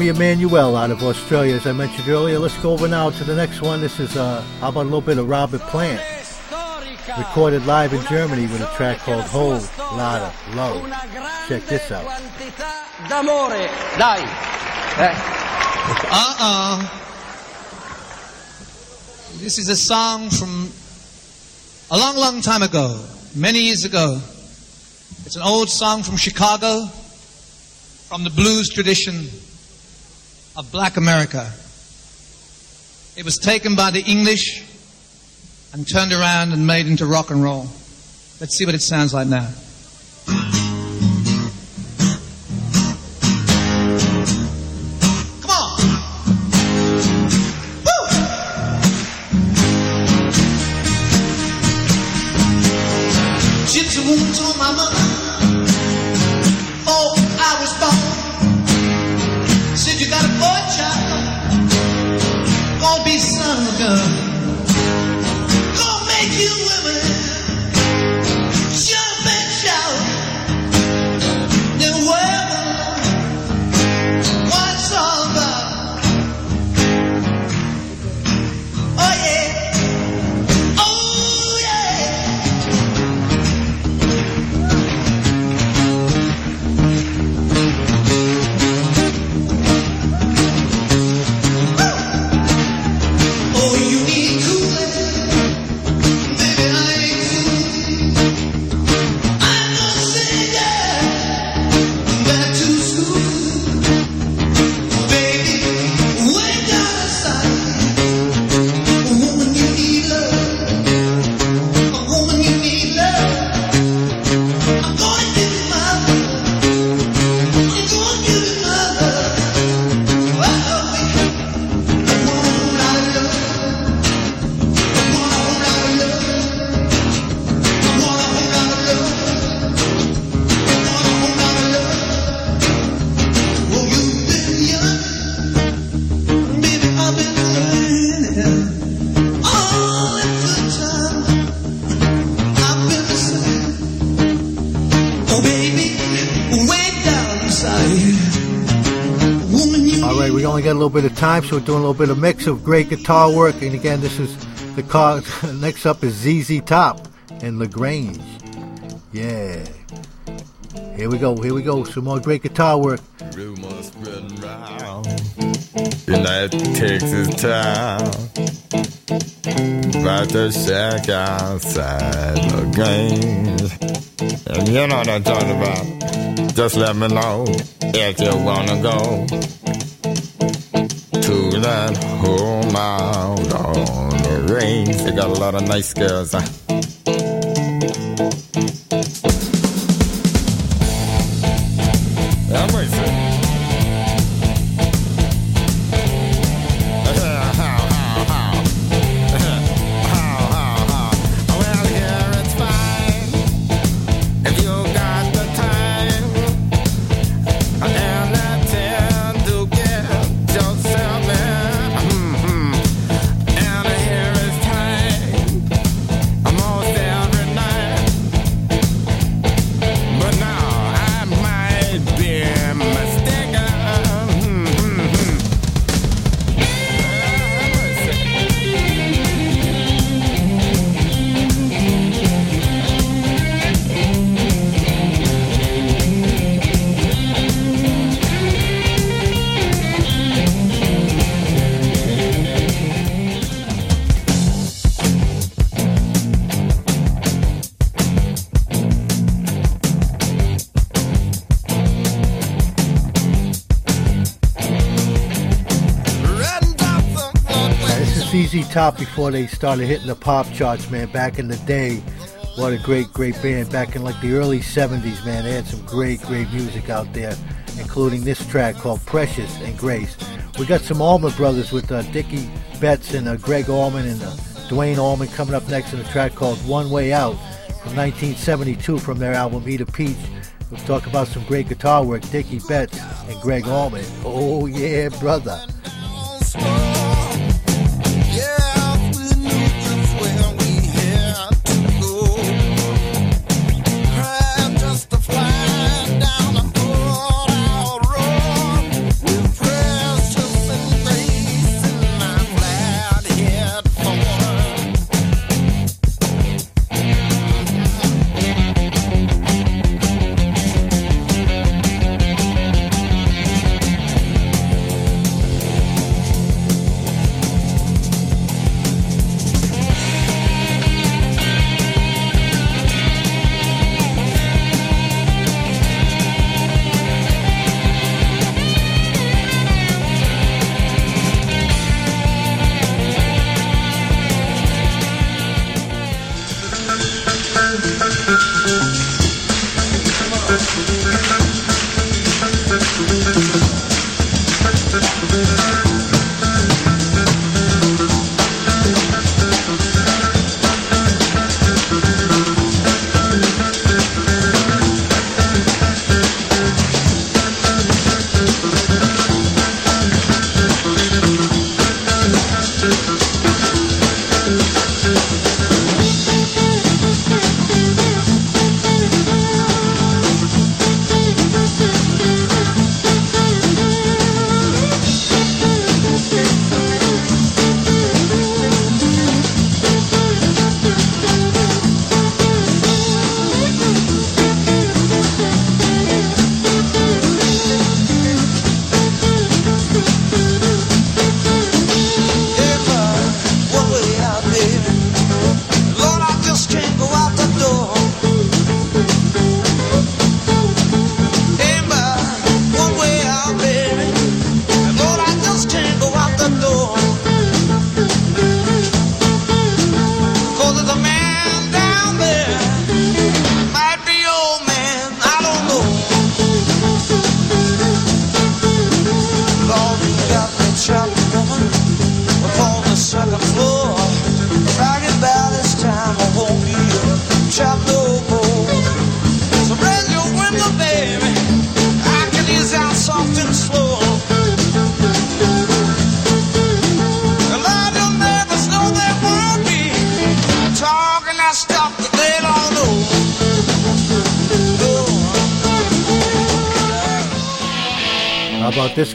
Tommy Emmanuel out of Australia, as I mentioned earlier. Let's go over now to the next one. This is, uh, how about a little bit of Robert Plant? Recorded live in Germany with a track called Whole Lotta Love. Check this out. d'amore, dai. Eh. Uh-uh. This is a song from a long, long time ago, many years ago. It's an old song from Chicago, from the blues tradition of black America. It was taken by the English and turned around and made into rock and roll. Let's see what it sounds like now. Time, so we're doing a little bit of mix of great guitar work. And again, this is the car. Next up is ZZ Top and La Grange. Yeah. Here we go. Here we go. Some more great guitar work. Rumors spreading round in that Texas town about the shack outside game. And you know what I'm talking about. Just let me know if you wanna go that home out on the range. They got a lot of nice girls. Top before they started hitting the pop charts, man. Back in the day, what a great, great band. Back in like the early 70s, man. They had some great, great music out there, including this track called Precious and Grace. We got some Allman Brothers with uh, Dickey Betts and uh, Gregg Allman and uh, Duane Allman coming up next in a track called One Way Out from 1972 from their album Eat a Peach. We'll talk about some great guitar work, Dickey Betts and Gregg Allman. Oh, yeah, brother.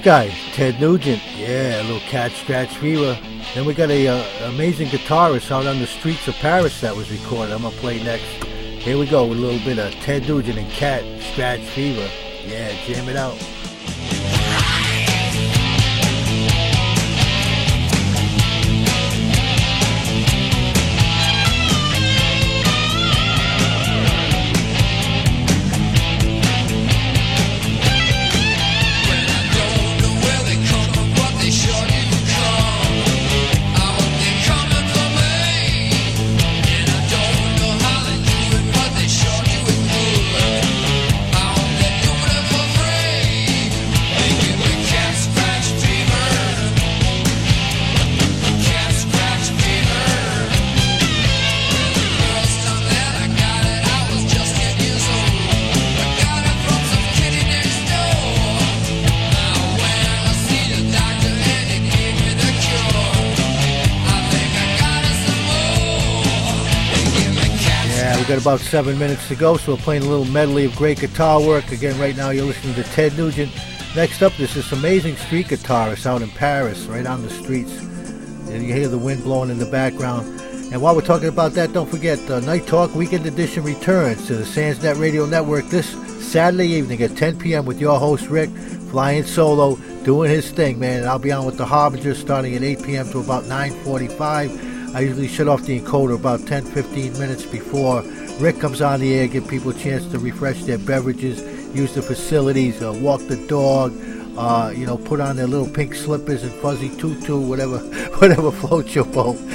Guy, Ted Nugent. Yeah, a little cat scratch fever. Then we got a uh, amazing guitarist out on the streets of Paris that was recorded. I'm gonna play next. Here we go with a little bit of Ted Nugent and Cat Scratch Fever. Yeah, jam it out. About seven minutes to go, so we're playing a little medley of great guitar work. Again, right now you're listening to Ted Nugent. Next up, there's this amazing street guitarist out in Paris, right on the streets. And you hear the wind blowing in the background. And while we're talking about that, don't forget, uh, Night Talk Weekend Edition returns to the Sandsnet Radio Network this Saturday evening at 10 p.m. with your host, Rick, flying solo, doing his thing, man. And I'll be on with the Harbinger starting at 8 p.m. to about 9.45. I usually shut off the encoder about 10, 15 minutes before Rick comes on the air, give people a chance to refresh their beverages, use the facilities, uh, walk the dog, uh, you know, put on their little pink slippers and fuzzy tutu, whatever, whatever floats your boat.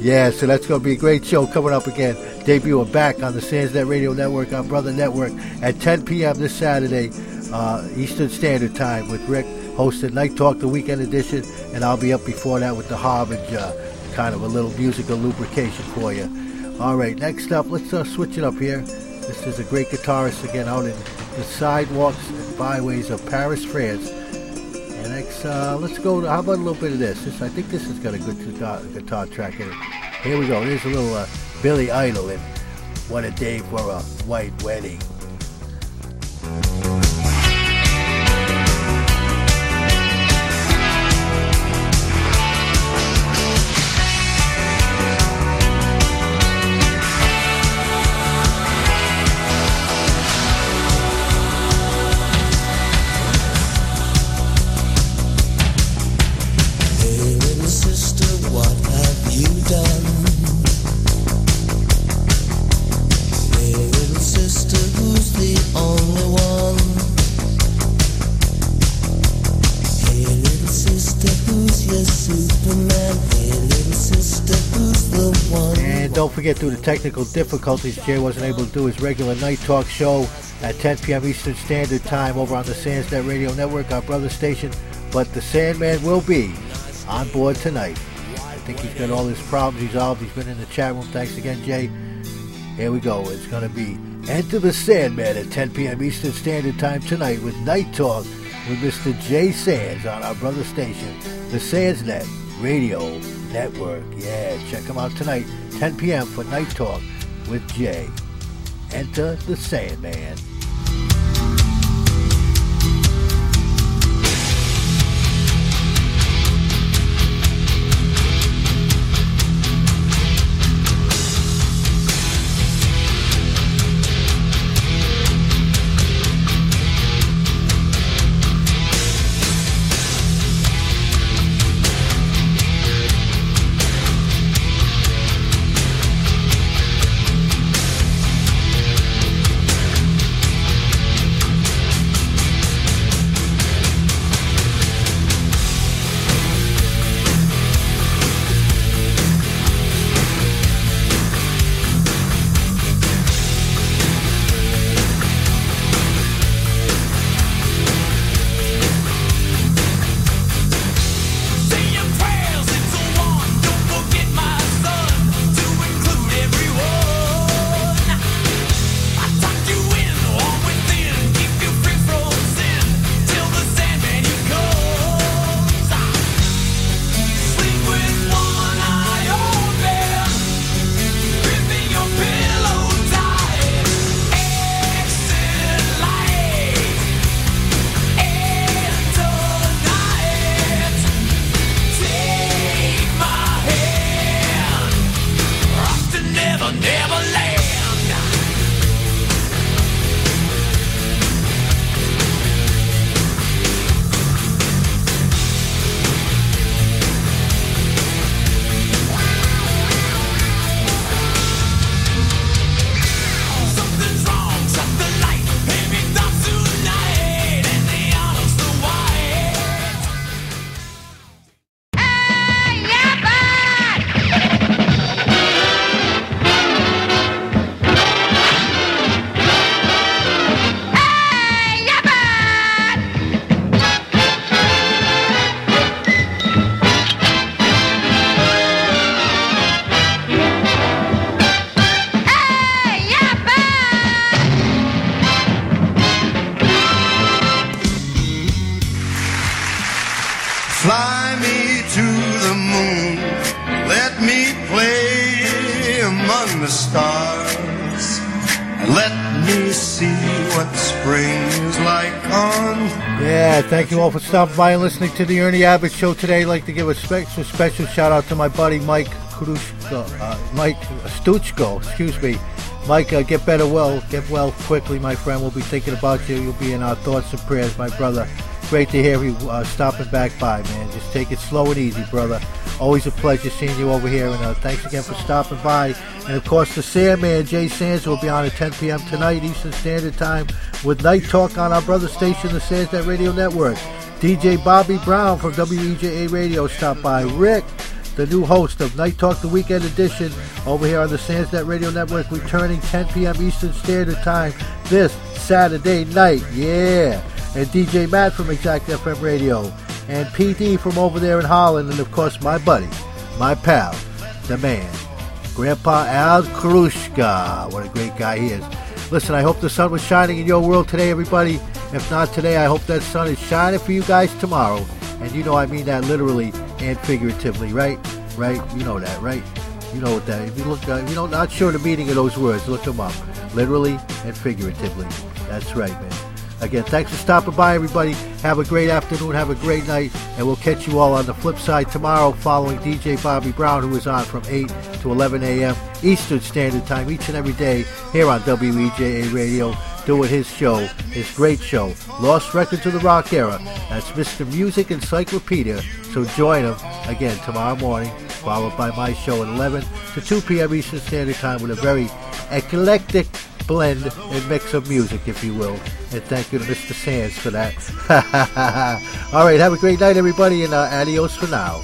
yeah, so that's going to be a great show coming up again. Debuting back on the Sandsnet Radio Network, our brother network, at 10 p.m. this Saturday, uh, Eastern Standard Time with Rick hosted Night Talk, the weekend edition, and I'll be up before that with the Harbinger, kind of a little musical lubrication for you. All right, next up, let's uh, switch it up here. This is a great guitarist again out in the sidewalks and byways of Paris, France. And next, uh, let's go. To, how about a little bit of this? this? I think this has got a good guitar, guitar track in it. Here we go. There's a little uh, Billy Idol and "What a Day for a White Wedding." Don't forget, due to technical difficulties, Jay wasn't able to do his regular night talk show at 10 p.m. Eastern Standard Time over on the Sandsnet Radio Network, our brother station. But the Sandman will be on board tonight. I think he's got all his problems resolved. He's been in the chat room. Thanks again, Jay. Here we go. It's going to be Enter the Sandman at 10 p.m. Eastern Standard Time tonight with Night Talk with Mr. Jay Sands on our brother station, the Sandsnet Radio Network. Yeah, check him out tonight, 10 p.m. for Night Talk with Jay. Enter the Sandman. Stopping by and listening to the Ernie Abbott Show today. I'd like to give a special, special shout out to my buddy Mike Kudushko, uh, Mike Stuchko, excuse me. Mike, uh, get better well, get well quickly, my friend. We'll be thinking about you. You'll be in our thoughts and prayers, my brother. Great to hear you uh, stopping back by, man. Just take it slow and easy, brother. Always a pleasure seeing you over here, and uh, thanks again for stopping by. And of course, the Sandman, Jay Sands, will be on at 10 p.m. tonight, Eastern Standard Time, with Night Talk on our brother station, the Sandsnet Radio Network. DJ Bobby Brown from WEJA Radio stopped by. Rick, the new host of Night Talk, the Weekend Edition, over here on the Sandsnet Radio Network, returning 10 p.m. Eastern Standard Time this Saturday night. Yeah. And DJ Matt from Exact FM Radio. And PD from over there in Holland. And of course, my buddy, my pal, the man, Grandpa Al Krushka. What a great guy he is. Listen, I hope the sun was shining in your world today, everybody. If not today, I hope that sun is shining for you guys tomorrow. And you know I mean that literally and figuratively, right? Right? You know that, right? You know what that. If you look, uh, if you don't not sure the meaning of those words, look them up. Literally and figuratively. That's right, man. Again, thanks for stopping by, everybody. Have a great afternoon. Have a great night. And we'll catch you all on the flip side tomorrow following DJ Bobby Brown, who is on from 8 to 11 a.m. Eastern Standard Time each and every day here on WEJA Radio doing his show, his great show, Lost Records of the Rock Era. That's Mr. Music Encyclopedia. So join him again tomorrow morning, followed by my show at 11 to 2 p.m. Eastern Standard Time with a very eclectic blend and mix of music, if you will. And thank you to Mr. Sands for that. All right, have a great night, everybody, and uh, adios for now.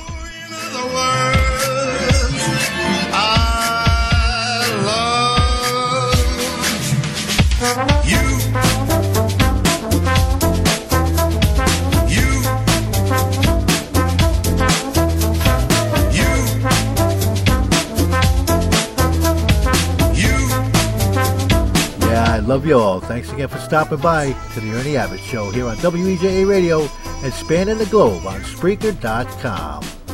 Love you all. Thanks again for stopping by to the Ernie Abbott Show here on WEJA Radio and spanning the globe on Spreaker.com.